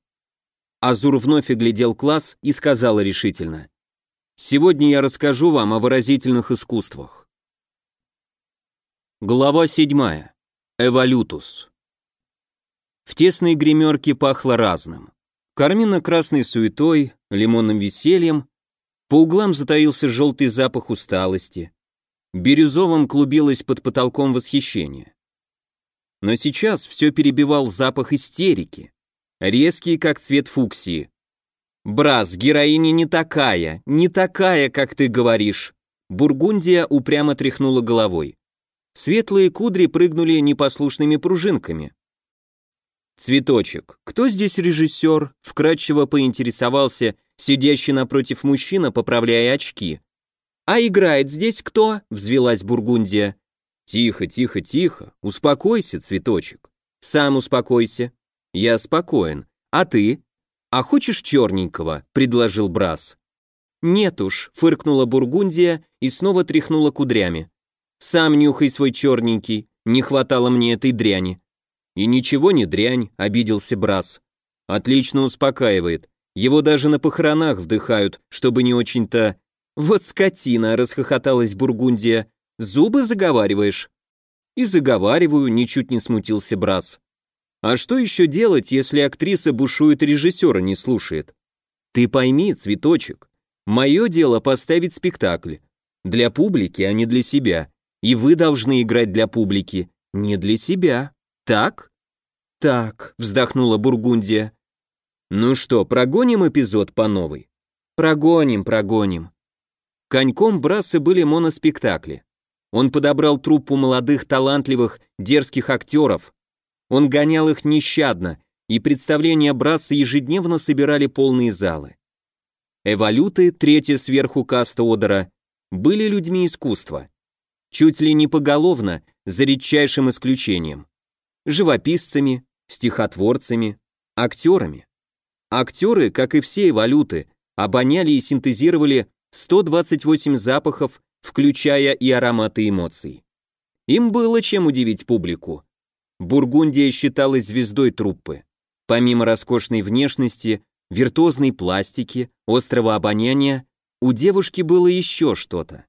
Азур вновь оглядел класс и сказал решительно. Сегодня я расскажу вам о выразительных искусствах. Глава 7. Эволютус. В тесной гримерке пахло разным. Кармино-красной суетой, лимонным весельем, по углам затаился желтый запах усталости, бирюзовым клубилось под потолком восхищение. Но сейчас все перебивал запах истерики, резкий, как цвет фуксии, «Брас, героиня не такая, не такая, как ты говоришь». Бургундия упрямо тряхнула головой. Светлые кудри прыгнули непослушными пружинками. «Цветочек, кто здесь режиссер?» — вкратчиво поинтересовался сидящий напротив мужчина, поправляя очки. «А играет здесь кто?» — взвелась Бургундия. «Тихо, тихо, тихо, успокойся, цветочек. Сам успокойся. Я спокоен. А ты?» «А хочешь черненького?» — предложил Брас. «Нет уж», — фыркнула Бургундия и снова тряхнула кудрями. «Сам нюхай свой черненький, не хватало мне этой дряни». «И ничего не дрянь», — обиделся Брас. «Отлично успокаивает. Его даже на похоронах вдыхают, чтобы не очень-то...» «Вот скотина!» — расхохоталась Бургундия. «Зубы заговариваешь?» «И заговариваю», — ничуть не смутился Брас. А что еще делать, если актриса бушует режиссера не слушает? Ты пойми, цветочек, мое дело поставить спектакль. Для публики, а не для себя. И вы должны играть для публики, не для себя. Так? Так, вздохнула Бургундия. Ну что, прогоним эпизод по новой? Прогоним, прогоним. Коньком Брассы были моноспектакли. Он подобрал труппу молодых, талантливых, дерзких актеров, он гонял их нещадно, и представления Брасса ежедневно собирали полные залы. Эволюты, третья сверху каста Одера, были людьми искусства. Чуть ли не поголовно, за редчайшим исключением. Живописцами, стихотворцами, актерами. Актеры, как и все эволюты, обоняли и синтезировали 128 запахов, включая и ароматы эмоций. Им было чем удивить публику. Бургундия считалась звездой труппы. Помимо роскошной внешности, виртуозной пластики, острого обоняния, у девушки было еще что-то.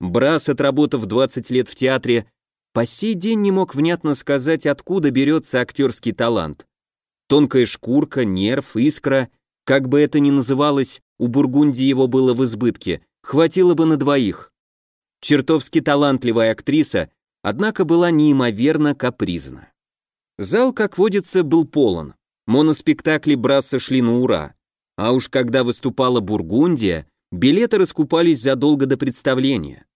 Брас, отработав 20 лет в театре, по сей день не мог внятно сказать, откуда берется актерский талант. Тонкая шкурка, нерв, искра, как бы это ни называлось, у Бургундии его было в избытке, хватило бы на двоих. Чертовски талантливая актриса однако была неимоверно капризна. Зал, как водится, был полон. Моноспектакли Брасса шли на ура. А уж когда выступала Бургундия, билеты раскупались задолго до представления.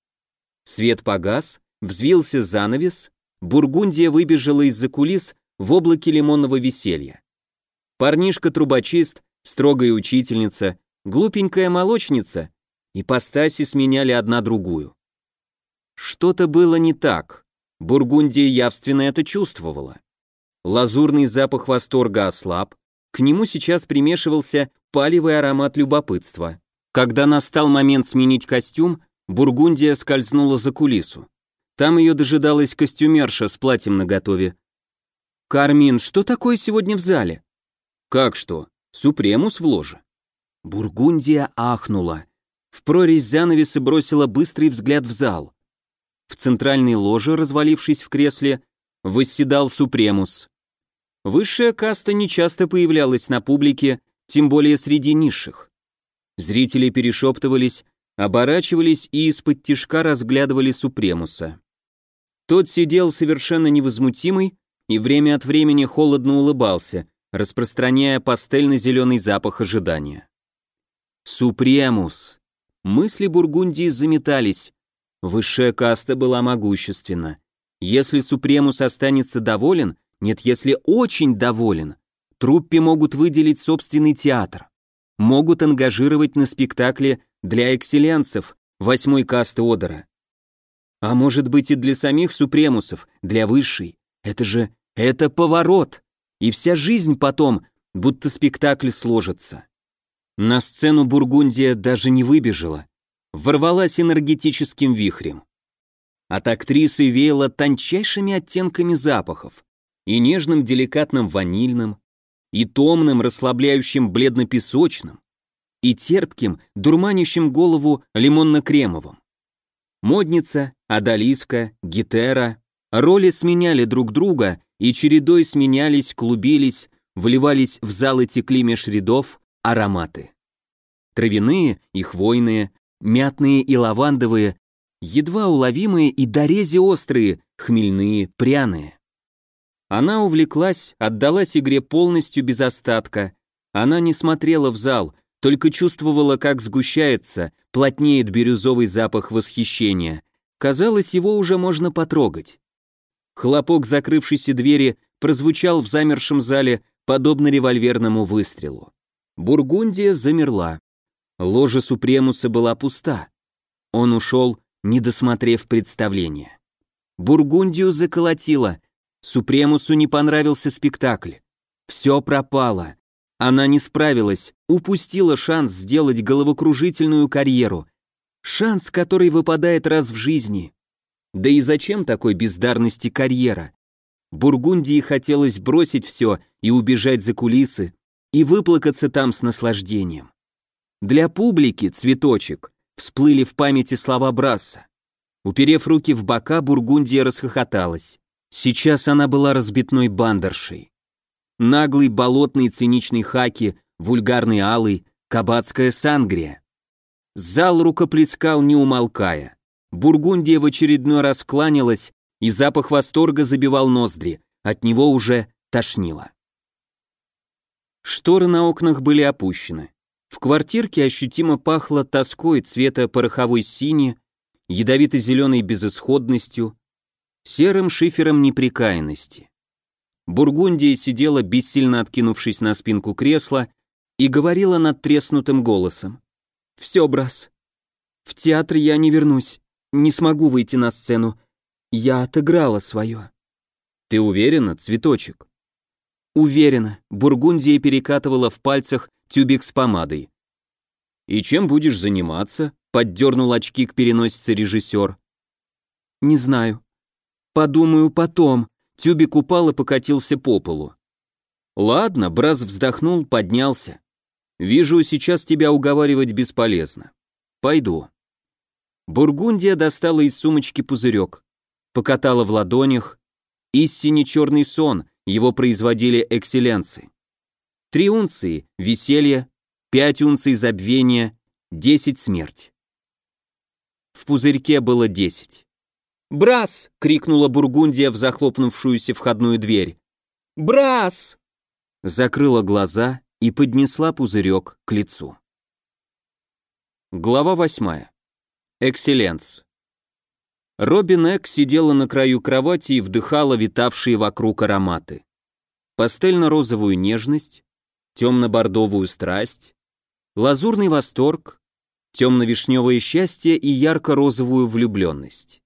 Свет погас, взвился занавес, Бургундия выбежала из-за кулис в облаке лимонного веселья. Парнишка-трубочист, строгая учительница, глупенькая молочница, и постаси сменяли одна другую. Что-то было не так. Бургундия явственно это чувствовала. Лазурный запах восторга ослаб, к нему сейчас примешивался палевый аромат любопытства. Когда настал момент сменить костюм, Бургундия скользнула за кулису. Там ее дожидалась костюмерша с платьем наготове. «Кармин, что такое сегодня в зале?» «Как что? Супремус в ложе». Бургундия ахнула. В прорезь занавеса бросила быстрый взгляд в зал. В центральной ложе, развалившись в кресле, восседал Супремус. Высшая каста нечасто появлялась на публике, тем более среди низших. Зрители перешептывались, оборачивались и из-под тишка разглядывали Супремуса. Тот сидел совершенно невозмутимый и время от времени холодно улыбался, распространяя пастельно-зеленый запах ожидания. Супремус. Мысли Бургундии заметались. Высшая каста была могущественна. Если Супремус останется доволен, нет, если очень доволен, труппе могут выделить собственный театр. Могут ангажировать на спектакле для экселленцев восьмой касты Одера. А может быть и для самих Супремусов, для высшей. Это же, это поворот. И вся жизнь потом, будто спектакль сложится. На сцену Бургундия даже не выбежала, ворвалась энергетическим вихрем. От актрисы веяло тончайшими оттенками запахов, и нежным деликатным ванильным, и томным расслабляющим бледно-песочным, и терпким, дурманящим голову лимонно-кремовым. Модница, Адалиска, Гитера, роли сменяли друг друга и чередой сменялись, клубились, вливались в залы текли меж рядов, ароматы. Травяные и хвойные, мятные и лавандовые, едва уловимые и дорези острые, хмельные, пряные. Она увлеклась, отдалась игре полностью без остатка. Она не смотрела в зал, только чувствовала, как сгущается, плотнеет бирюзовый запах восхищения. Казалось, его уже можно потрогать. Хлопок закрывшейся двери прозвучал в замершем зале, подобно револьверному выстрелу. Бургундия замерла. Ложа Супремуса была пуста. Он ушел, не досмотрев представление. Бургундию заколотило. Супремусу не понравился спектакль. Все пропало. Она не справилась, упустила шанс сделать головокружительную карьеру. Шанс, который выпадает раз в жизни. Да и зачем такой бездарности карьера? Бургундии хотелось бросить все и убежать за кулисы, и выплакаться там с наслаждением. Для публики, цветочек, всплыли в памяти слова Брасса. Уперев руки в бока, Бургундия расхохоталась. Сейчас она была разбитной бандершей. Наглый, болотный, циничный хаки, вульгарный алый, кабацкая сангрия. Зал рукоплескал, не умолкая. Бургундия в очередной раз кланялась, и запах восторга забивал ноздри, от него уже тошнило. Шторы на окнах были опущены. В квартирке ощутимо пахло тоской цвета пороховой сини, ядовито-зеленой безысходностью, серым шифером неприкаянности. Бургундия сидела, бессильно откинувшись на спинку кресла, и говорила над треснутым голосом. «Все, Брас, в театр я не вернусь, не смогу выйти на сцену. Я отыграла свое». «Ты уверена, цветочек?» Уверена, Бургундия перекатывала в пальцах тюбик с помадой. «И чем будешь заниматься?» — поддернул очки к переносице режиссер. «Не знаю. Подумаю потом». Тюбик упал и покатился по полу. «Ладно», — Браз вздохнул, поднялся. «Вижу, сейчас тебя уговаривать бесполезно. Пойду». Бургундия достала из сумочки пузырек, покатала в ладонях. Истине черный сон, его производили экселленцы. Три унции – веселье, пять унций – забвение, десять – смерть. В пузырьке было десять. «Брас!» — крикнула Бургундия в захлопнувшуюся входную дверь. «Брас!» Закрыла глаза и поднесла пузырек к лицу. Глава восьмая. Экселленс. Робин Эк сидела на краю кровати и вдыхала витавшие вокруг ароматы. Пастельно-розовую нежность, темно-бордовую страсть, лазурный восторг, темно-вишневое счастье и ярко-розовую влюбленность.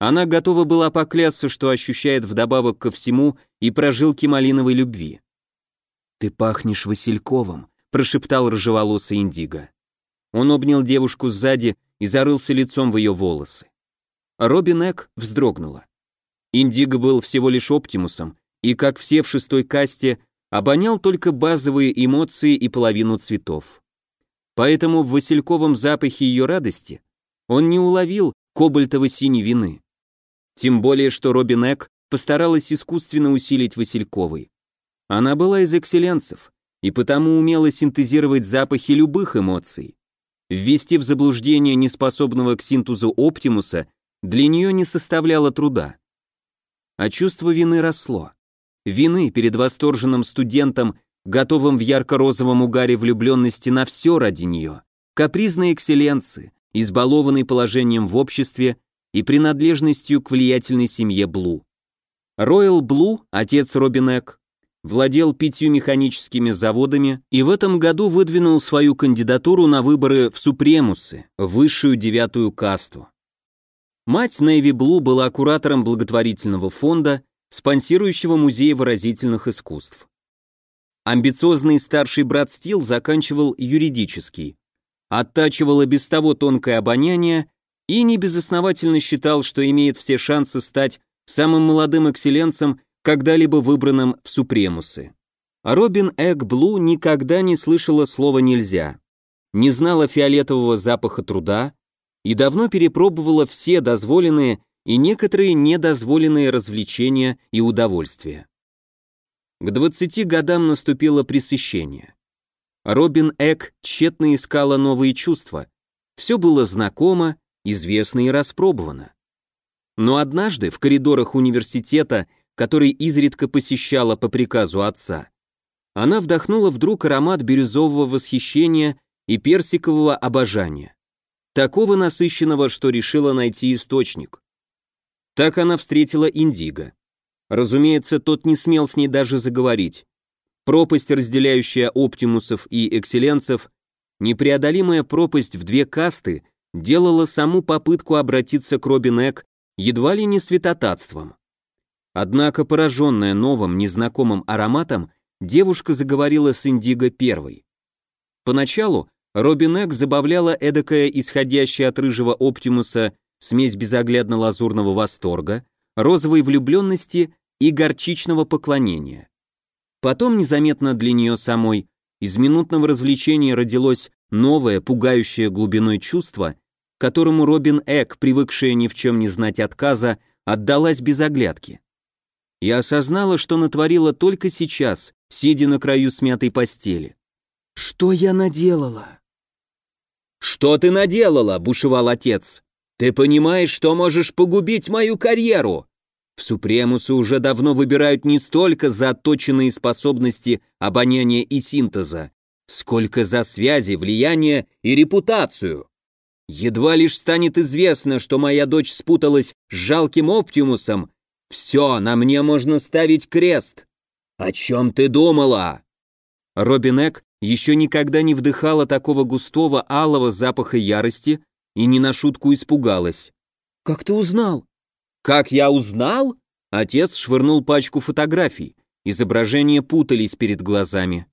Она готова была поклясться, что ощущает вдобавок ко всему и прожилки малиновой любви. «Ты пахнешь Васильковым», — прошептал рыжеволосый Индиго. Он обнял девушку сзади и зарылся лицом в ее волосы. Робин Эк вздрогнула. Индиго был всего лишь оптимусом, и, как все в шестой касте, обонял только базовые эмоции и половину цветов. Поэтому в васильковом запахе ее радости он не уловил кобальтово-синей вины. Тем более, что Робин Эк постаралась искусственно усилить Васильковой. Она была из экселленцев, и потому умела синтезировать запахи любых эмоций. Ввести в заблуждение неспособного к синтезу Оптимуса для нее не составляло труда. А чувство вины росло. Вины перед восторженным студентом, готовым в ярко-розовом угаре влюбленности на все ради нее, капризной экселленции, избалованной положением в обществе и принадлежностью к влиятельной семье Блу. Роyal Блу, отец Робин Эк, владел пятью механическими заводами и в этом году выдвинул свою кандидатуру на выборы в Супремусы, высшую девятую касту. Мать Нэви Блу была куратором благотворительного фонда, спонсирующего музей выразительных искусств. Амбициозный старший брат Стил заканчивал юридический, оттачивал и без того тонкое обоняние и небезосновательно считал, что имеет все шансы стать самым молодым экселленцем когда-либо выбранным в Супремусы. А Робин Эг Блу никогда не слышала слова «нельзя», не знала фиолетового запаха труда и давно перепробовала все дозволенные и некоторые недозволенные развлечения и удовольствия. К 20 годам наступило пресыщение. Робин Эк тщетно искала новые чувства. Все было знакомо, известно и распробовано. Но однажды в коридорах университета который изредка посещала по приказу отца. Она вдохнула вдруг аромат бирюзового восхищения и персикового обожания. Такого насыщенного, что решила найти источник. Так она встретила Индиго. Разумеется, тот не смел с ней даже заговорить. Пропасть, разделяющая оптимусов и экселленцев, непреодолимая пропасть в две касты, делала саму попытку обратиться к Робин Эк едва ли не святотатством. Однако, пораженная новым, незнакомым ароматом, девушка заговорила с Индиго первой. Поначалу Робин Эк забавляла эдакая исходящая от рыжего Оптимуса смесь безоглядно-лазурного восторга, розовой влюбленности и горчичного поклонения. Потом, незаметно для нее самой, из минутного развлечения родилось новое, пугающее глубиной чувство, которому Робин Эк, привыкшая ни в чем не знать отказа, отдалась без оглядки и осознала, что натворила только сейчас, сидя на краю смятой постели. «Что я наделала?» «Что ты наделала?» — бушевал отец. «Ты понимаешь, что можешь погубить мою карьеру?» В Супремусы уже давно выбирают не столько за отточенные способности обоняния и синтеза, сколько за связи, влияние и репутацию. Едва лишь станет известно, что моя дочь спуталась с жалким Оптимусом, все, на мне можно ставить крест. О чем ты думала? Робин Эк еще никогда не вдыхала такого густого алого запаха ярости и не на шутку испугалась. Как ты узнал? Как я узнал? Отец швырнул пачку фотографий. Изображения путались перед глазами.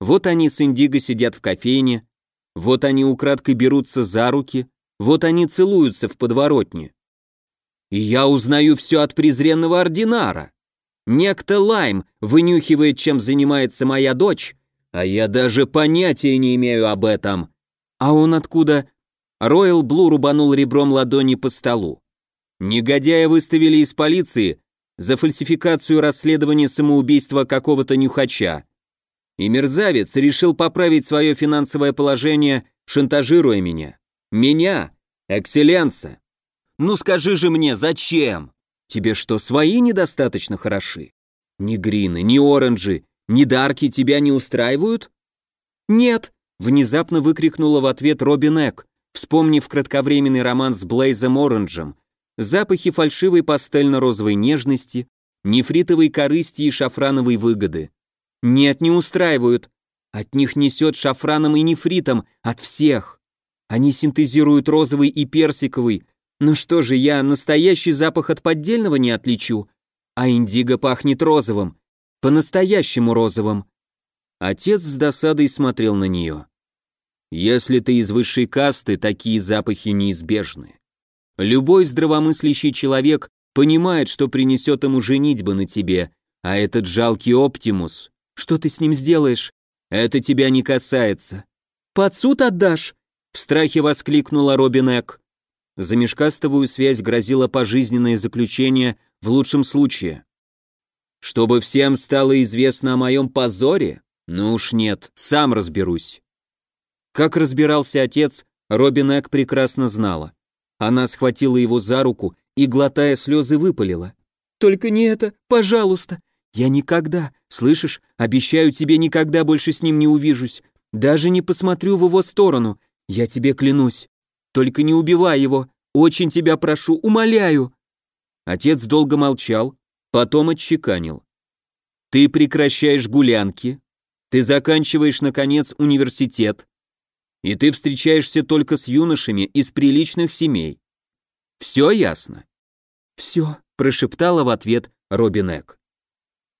Вот они с Индиго сидят в кофейне, вот они украдкой берутся за руки, вот они целуются в подворотне. И я узнаю все от презренного ординара. Некто Лайм вынюхивает, чем занимается моя дочь, а я даже понятия не имею об этом. А он откуда? Роyal Блу рубанул ребром ладони по столу. Негодяя выставили из полиции за фальсификацию расследования самоубийства какого-то нюхача. И мерзавец решил поправить свое финансовое положение, шантажируя меня. Меня, экселленса. Ну скажи же мне, зачем? Тебе что, свои недостаточно хороши? Ни грины, ни оранжи, ни дарки тебя не устраивают? Нет, внезапно выкрикнула в ответ Робин Эк, вспомнив кратковременный роман с Блейзом Оранжем, запахи фальшивой пастельно-розовой нежности, нефритовой корысти и шафрановой выгоды. Нет, не устраивают. От них несет шафраном и нефритом, от всех. Они синтезируют розовый и персиковый, ну что же, я настоящий запах от поддельного не отличу, а индиго пахнет розовым, по-настоящему розовым. Отец с досадой смотрел на нее. Если ты из высшей касты, такие запахи неизбежны. Любой здравомыслящий человек понимает, что принесет ему женитьба на тебе, а этот жалкий Оптимус, что ты с ним сделаешь? Это тебя не касается. Под суд отдашь? В страхе воскликнула Робин Эк. За межкастовую связь грозило пожизненное заключение в лучшем случае. Чтобы всем стало известно о моем позоре, Ну уж нет, сам разберусь. Как разбирался отец, Робин Эк прекрасно знала. Она схватила его за руку и, глотая слезы, выпалила. «Только не это, пожалуйста! Я никогда, слышишь, обещаю тебе, никогда больше с ним не увижусь, даже не посмотрю в его сторону, я тебе клянусь. Только не убивай его, очень тебя прошу, умоляю!» Отец долго молчал, потом отчеканил. «Ты прекращаешь гулянки, ты заканчиваешь, наконец, университет, и ты встречаешься только с юношами из приличных семей. Все ясно?» «Все», — прошептала в ответ Робин Эк.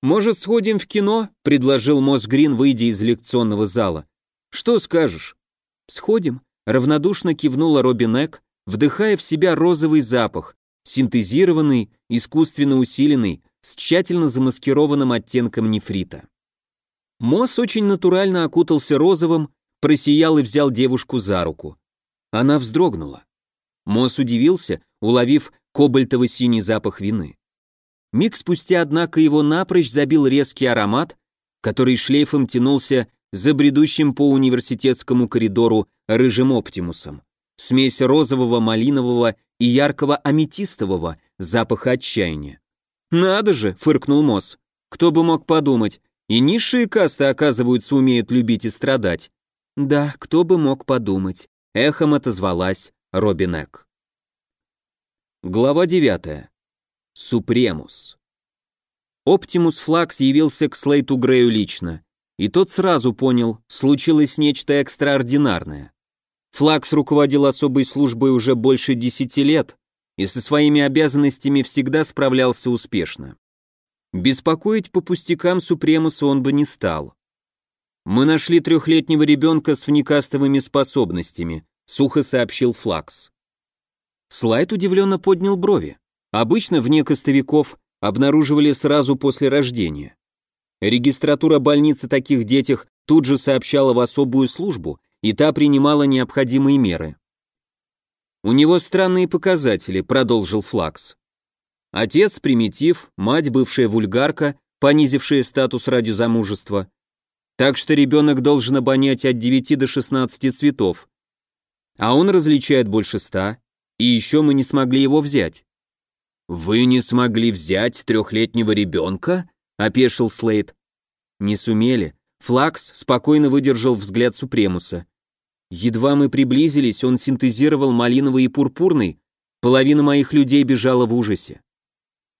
«Может, сходим в кино?» — предложил Мосс Грин, выйдя из лекционного зала. «Что скажешь?» «Сходим», — равнодушно кивнула Робин Эк, вдыхая в себя розовый запах, синтезированный, искусственно усиленный, с тщательно замаскированным оттенком нефрита. Мосс очень натурально окутался розовым, просиял и взял девушку за руку. Она вздрогнула. Мосс удивился, уловив кобальтово-синий запах вины. Миг спустя, однако, его напрочь забил резкий аромат, который шлейфом тянулся за бредущим по университетскому коридору рыжим оптимусом. Смесь розового, малинового и яркого аметистового запаха отчаяния. «Надо же!» — фыркнул Мосс. «Кто бы мог подумать, и низшие касты, оказывается, умеют любить и страдать». «Да, кто бы мог подумать», — эхом отозвалась Робин Эк. Глава 9. Супремус. Оптимус Флакс явился к Слейту Грею лично, и тот сразу понял, случилось нечто экстраординарное. Флакс руководил особой службой уже больше десяти лет и со своими обязанностями всегда справлялся успешно. Беспокоить по пустякам Супремуса он бы не стал. «Мы нашли трехлетнего ребенка с внекастовыми способностями», сухо сообщил Флакс. Слайд удивленно поднял брови. Обычно вне костовиков обнаруживали сразу после рождения. Регистратура больницы таких детях тут же сообщала в особую службу, и та принимала необходимые меры. «У него странные показатели», — продолжил Флакс. Отец — примитив, мать — бывшая вульгарка, понизившая статус ради замужества. Так что ребенок должен обонять от 9 до 16 цветов. А он различает больше ста, и еще мы не смогли его взять». «Вы не смогли взять трехлетнего ребенка?» — опешил Слейд. «Не сумели». Флакс спокойно выдержал взгляд Супремуса. Едва мы приблизились, он синтезировал малиновый и пурпурный, половина моих людей бежала в ужасе.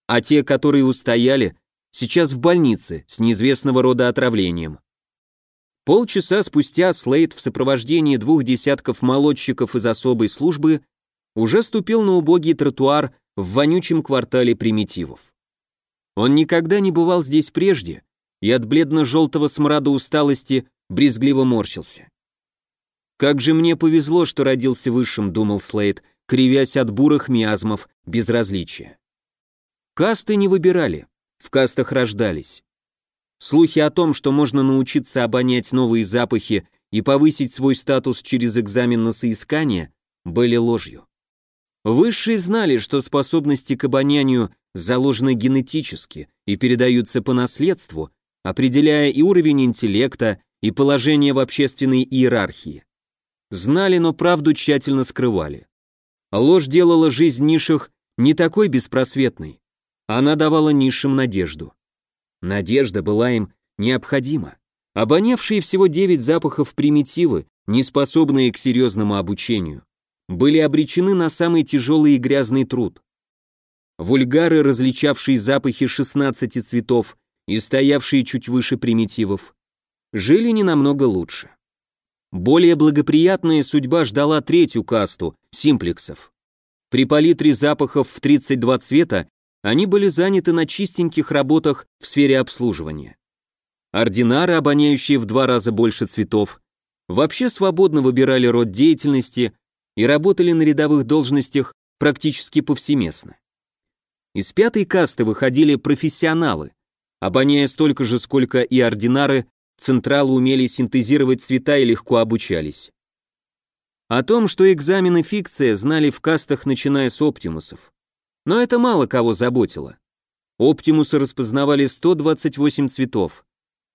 А те, которые устояли, сейчас в больнице с неизвестного рода отравлением. Полчаса спустя Слейд в сопровождении двух десятков молодчиков из особой службы уже ступил на убогий тротуар в вонючем квартале примитивов. Он никогда не бывал здесь прежде и от бледно-желтого смрада усталости брезгливо морщился. «Как же мне повезло, что родился высшим», — думал Слейд, кривясь от бурых миазмов безразличия. Касты не выбирали, в кастах рождались. Слухи о том, что можно научиться обонять новые запахи и повысить свой статус через экзамен на соискание, были ложью. Высшие знали, что способности к обонянию заложены генетически и передаются по наследству, определяя и уровень интеллекта, и положение в общественной иерархии. Знали, но правду тщательно скрывали. Ложь делала жизнь низших не такой беспросветной. Она давала низшим надежду. Надежда была им необходима. Обонявшие всего девять запахов примитивы, не способные к серьезному обучению были обречены на самый тяжелый и грязный труд. Вульгары, различавшие запахи 16 цветов и стоявшие чуть выше примитивов, жили не намного лучше. Более благоприятная судьба ждала третью касту, симплексов. При палитре запахов в 32 цвета они были заняты на чистеньких работах в сфере обслуживания. Ординары, обоняющие в два раза больше цветов, вообще свободно выбирали род деятельности, и работали на рядовых должностях практически повсеместно. Из пятой касты выходили профессионалы, обоняя столько же, сколько и ординары, централы умели синтезировать цвета и легко обучались. О том, что экзамены фикция, знали в кастах, начиная с оптимусов. Но это мало кого заботило. Оптимусы распознавали 128 цветов.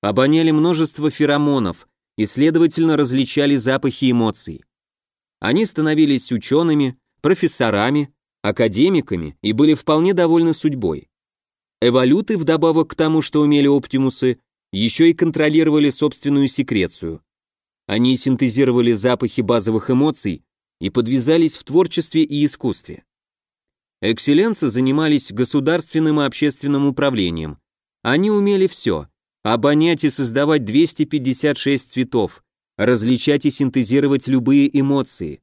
обоняли множество феромонов и, следовательно, различали запахи эмоций. Они становились учеными, профессорами, академиками и были вполне довольны судьбой. Эволюты, вдобавок к тому, что умели оптимусы, еще и контролировали собственную секрецию. Они синтезировали запахи базовых эмоций и подвязались в творчестве и искусстве. Экселленсы занимались государственным и общественным управлением. Они умели все – обонять и создавать 256 цветов, различать и синтезировать любые эмоции.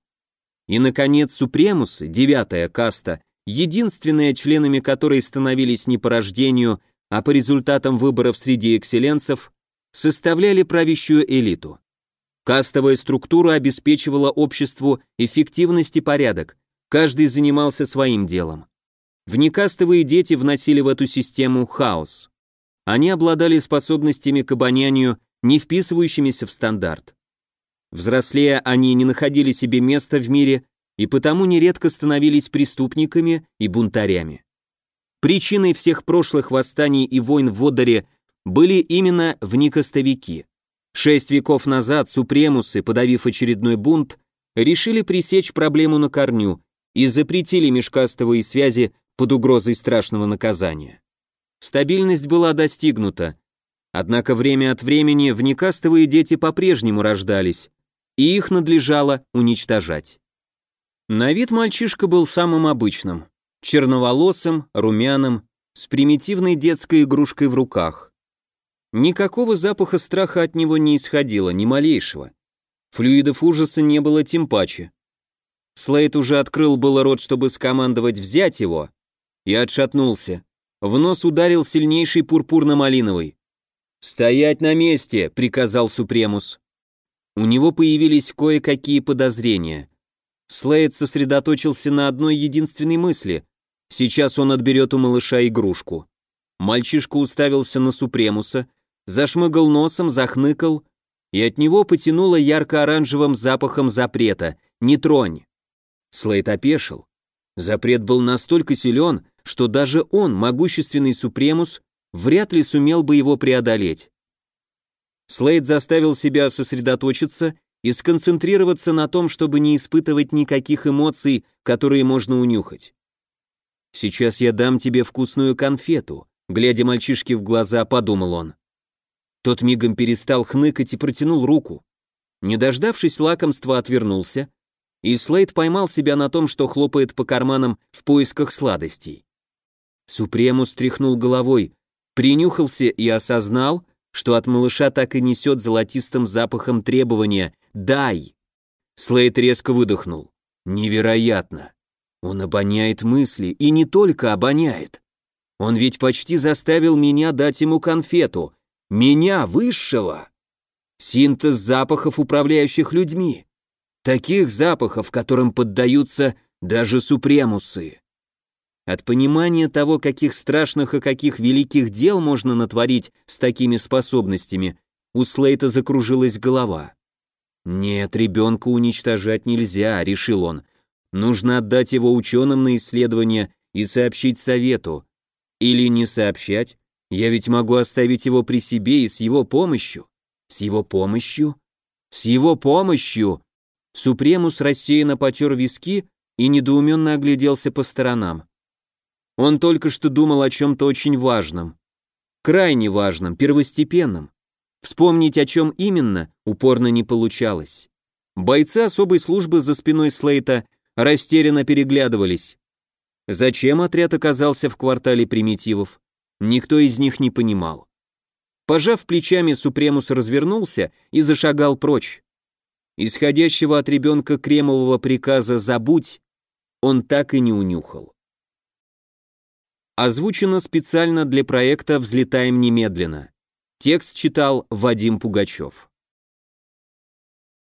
И, наконец, супремусы, девятая каста, единственная, членами которой становились не по рождению, а по результатам выборов среди экселленсов, составляли правящую элиту. Кастовая структура обеспечивала обществу эффективность и порядок, каждый занимался своим делом. Внекастовые дети вносили в эту систему хаос. Они обладали способностями к обонянию, не вписывающимися в стандарт. Взрослея, они не находили себе места в мире и потому нередко становились преступниками и бунтарями. Причиной всех прошлых восстаний и войн в Водоре были именно вникостовики. Шесть веков назад супремусы, подавив очередной бунт, решили пресечь проблему на корню и запретили межкастовые связи под угрозой страшного наказания. Стабильность была достигнута, однако время от времени внекастовые дети по-прежнему рождались, и их надлежало уничтожать. На вид мальчишка был самым обычным, черноволосым, румяным, с примитивной детской игрушкой в руках. Никакого запаха страха от него не исходило, ни малейшего. Флюидов ужаса не было тем паче. Слейд уже открыл было рот, чтобы скомандовать взять его, и отшатнулся. В нос ударил сильнейший пурпурно-малиновый. «Стоять на месте!» — приказал Супремус. У него появились кое-какие подозрения. Слейд сосредоточился на одной единственной мысли. Сейчас он отберет у малыша игрушку. Мальчишка уставился на Супремуса, зашмыгал носом, захныкал, и от него потянуло ярко-оранжевым запахом запрета «Не тронь». Слейд опешил. Запрет был настолько силен, что даже он, могущественный Супремус, вряд ли сумел бы его преодолеть. Слейд заставил себя сосредоточиться и сконцентрироваться на том, чтобы не испытывать никаких эмоций, которые можно унюхать. «Сейчас я дам тебе вкусную конфету», глядя мальчишке в глаза, подумал он. Тот мигом перестал хныкать и протянул руку. Не дождавшись лакомства, отвернулся, и Слейд поймал себя на том, что хлопает по карманам в поисках сладостей. Супрему стряхнул головой, принюхался и осознал, что от малыша так и несет золотистым запахом требования «Дай!». Слейд резко выдохнул. Невероятно. Он обоняет мысли, и не только обоняет. Он ведь почти заставил меня дать ему конфету. Меня, высшего. Синтез запахов, управляющих людьми. Таких запахов, которым поддаются даже супремусы. От понимания того, каких страшных и каких великих дел можно натворить с такими способностями, у Слейта закружилась голова. «Нет, ребенка уничтожать нельзя», — решил он. «Нужно отдать его ученым на исследование и сообщить совету. Или не сообщать, я ведь могу оставить его при себе и с его помощью. С его помощью? С его помощью!» Супремус рассеянно потер виски и недоуменно огляделся по сторонам. Он только что думал о чем-то очень важном. Крайне важном, первостепенном. Вспомнить о чем именно упорно не получалось. Бойцы особой службы за спиной Слейта растерянно переглядывались. Зачем отряд оказался в квартале примитивов? Никто из них не понимал. Пожав плечами, Супремус развернулся и зашагал прочь. Исходящего от ребенка кремового приказа «забудь» он так и не унюхал. Озвучено специально для проекта «Взлетаем немедленно». Текст читал Вадим Пугачев.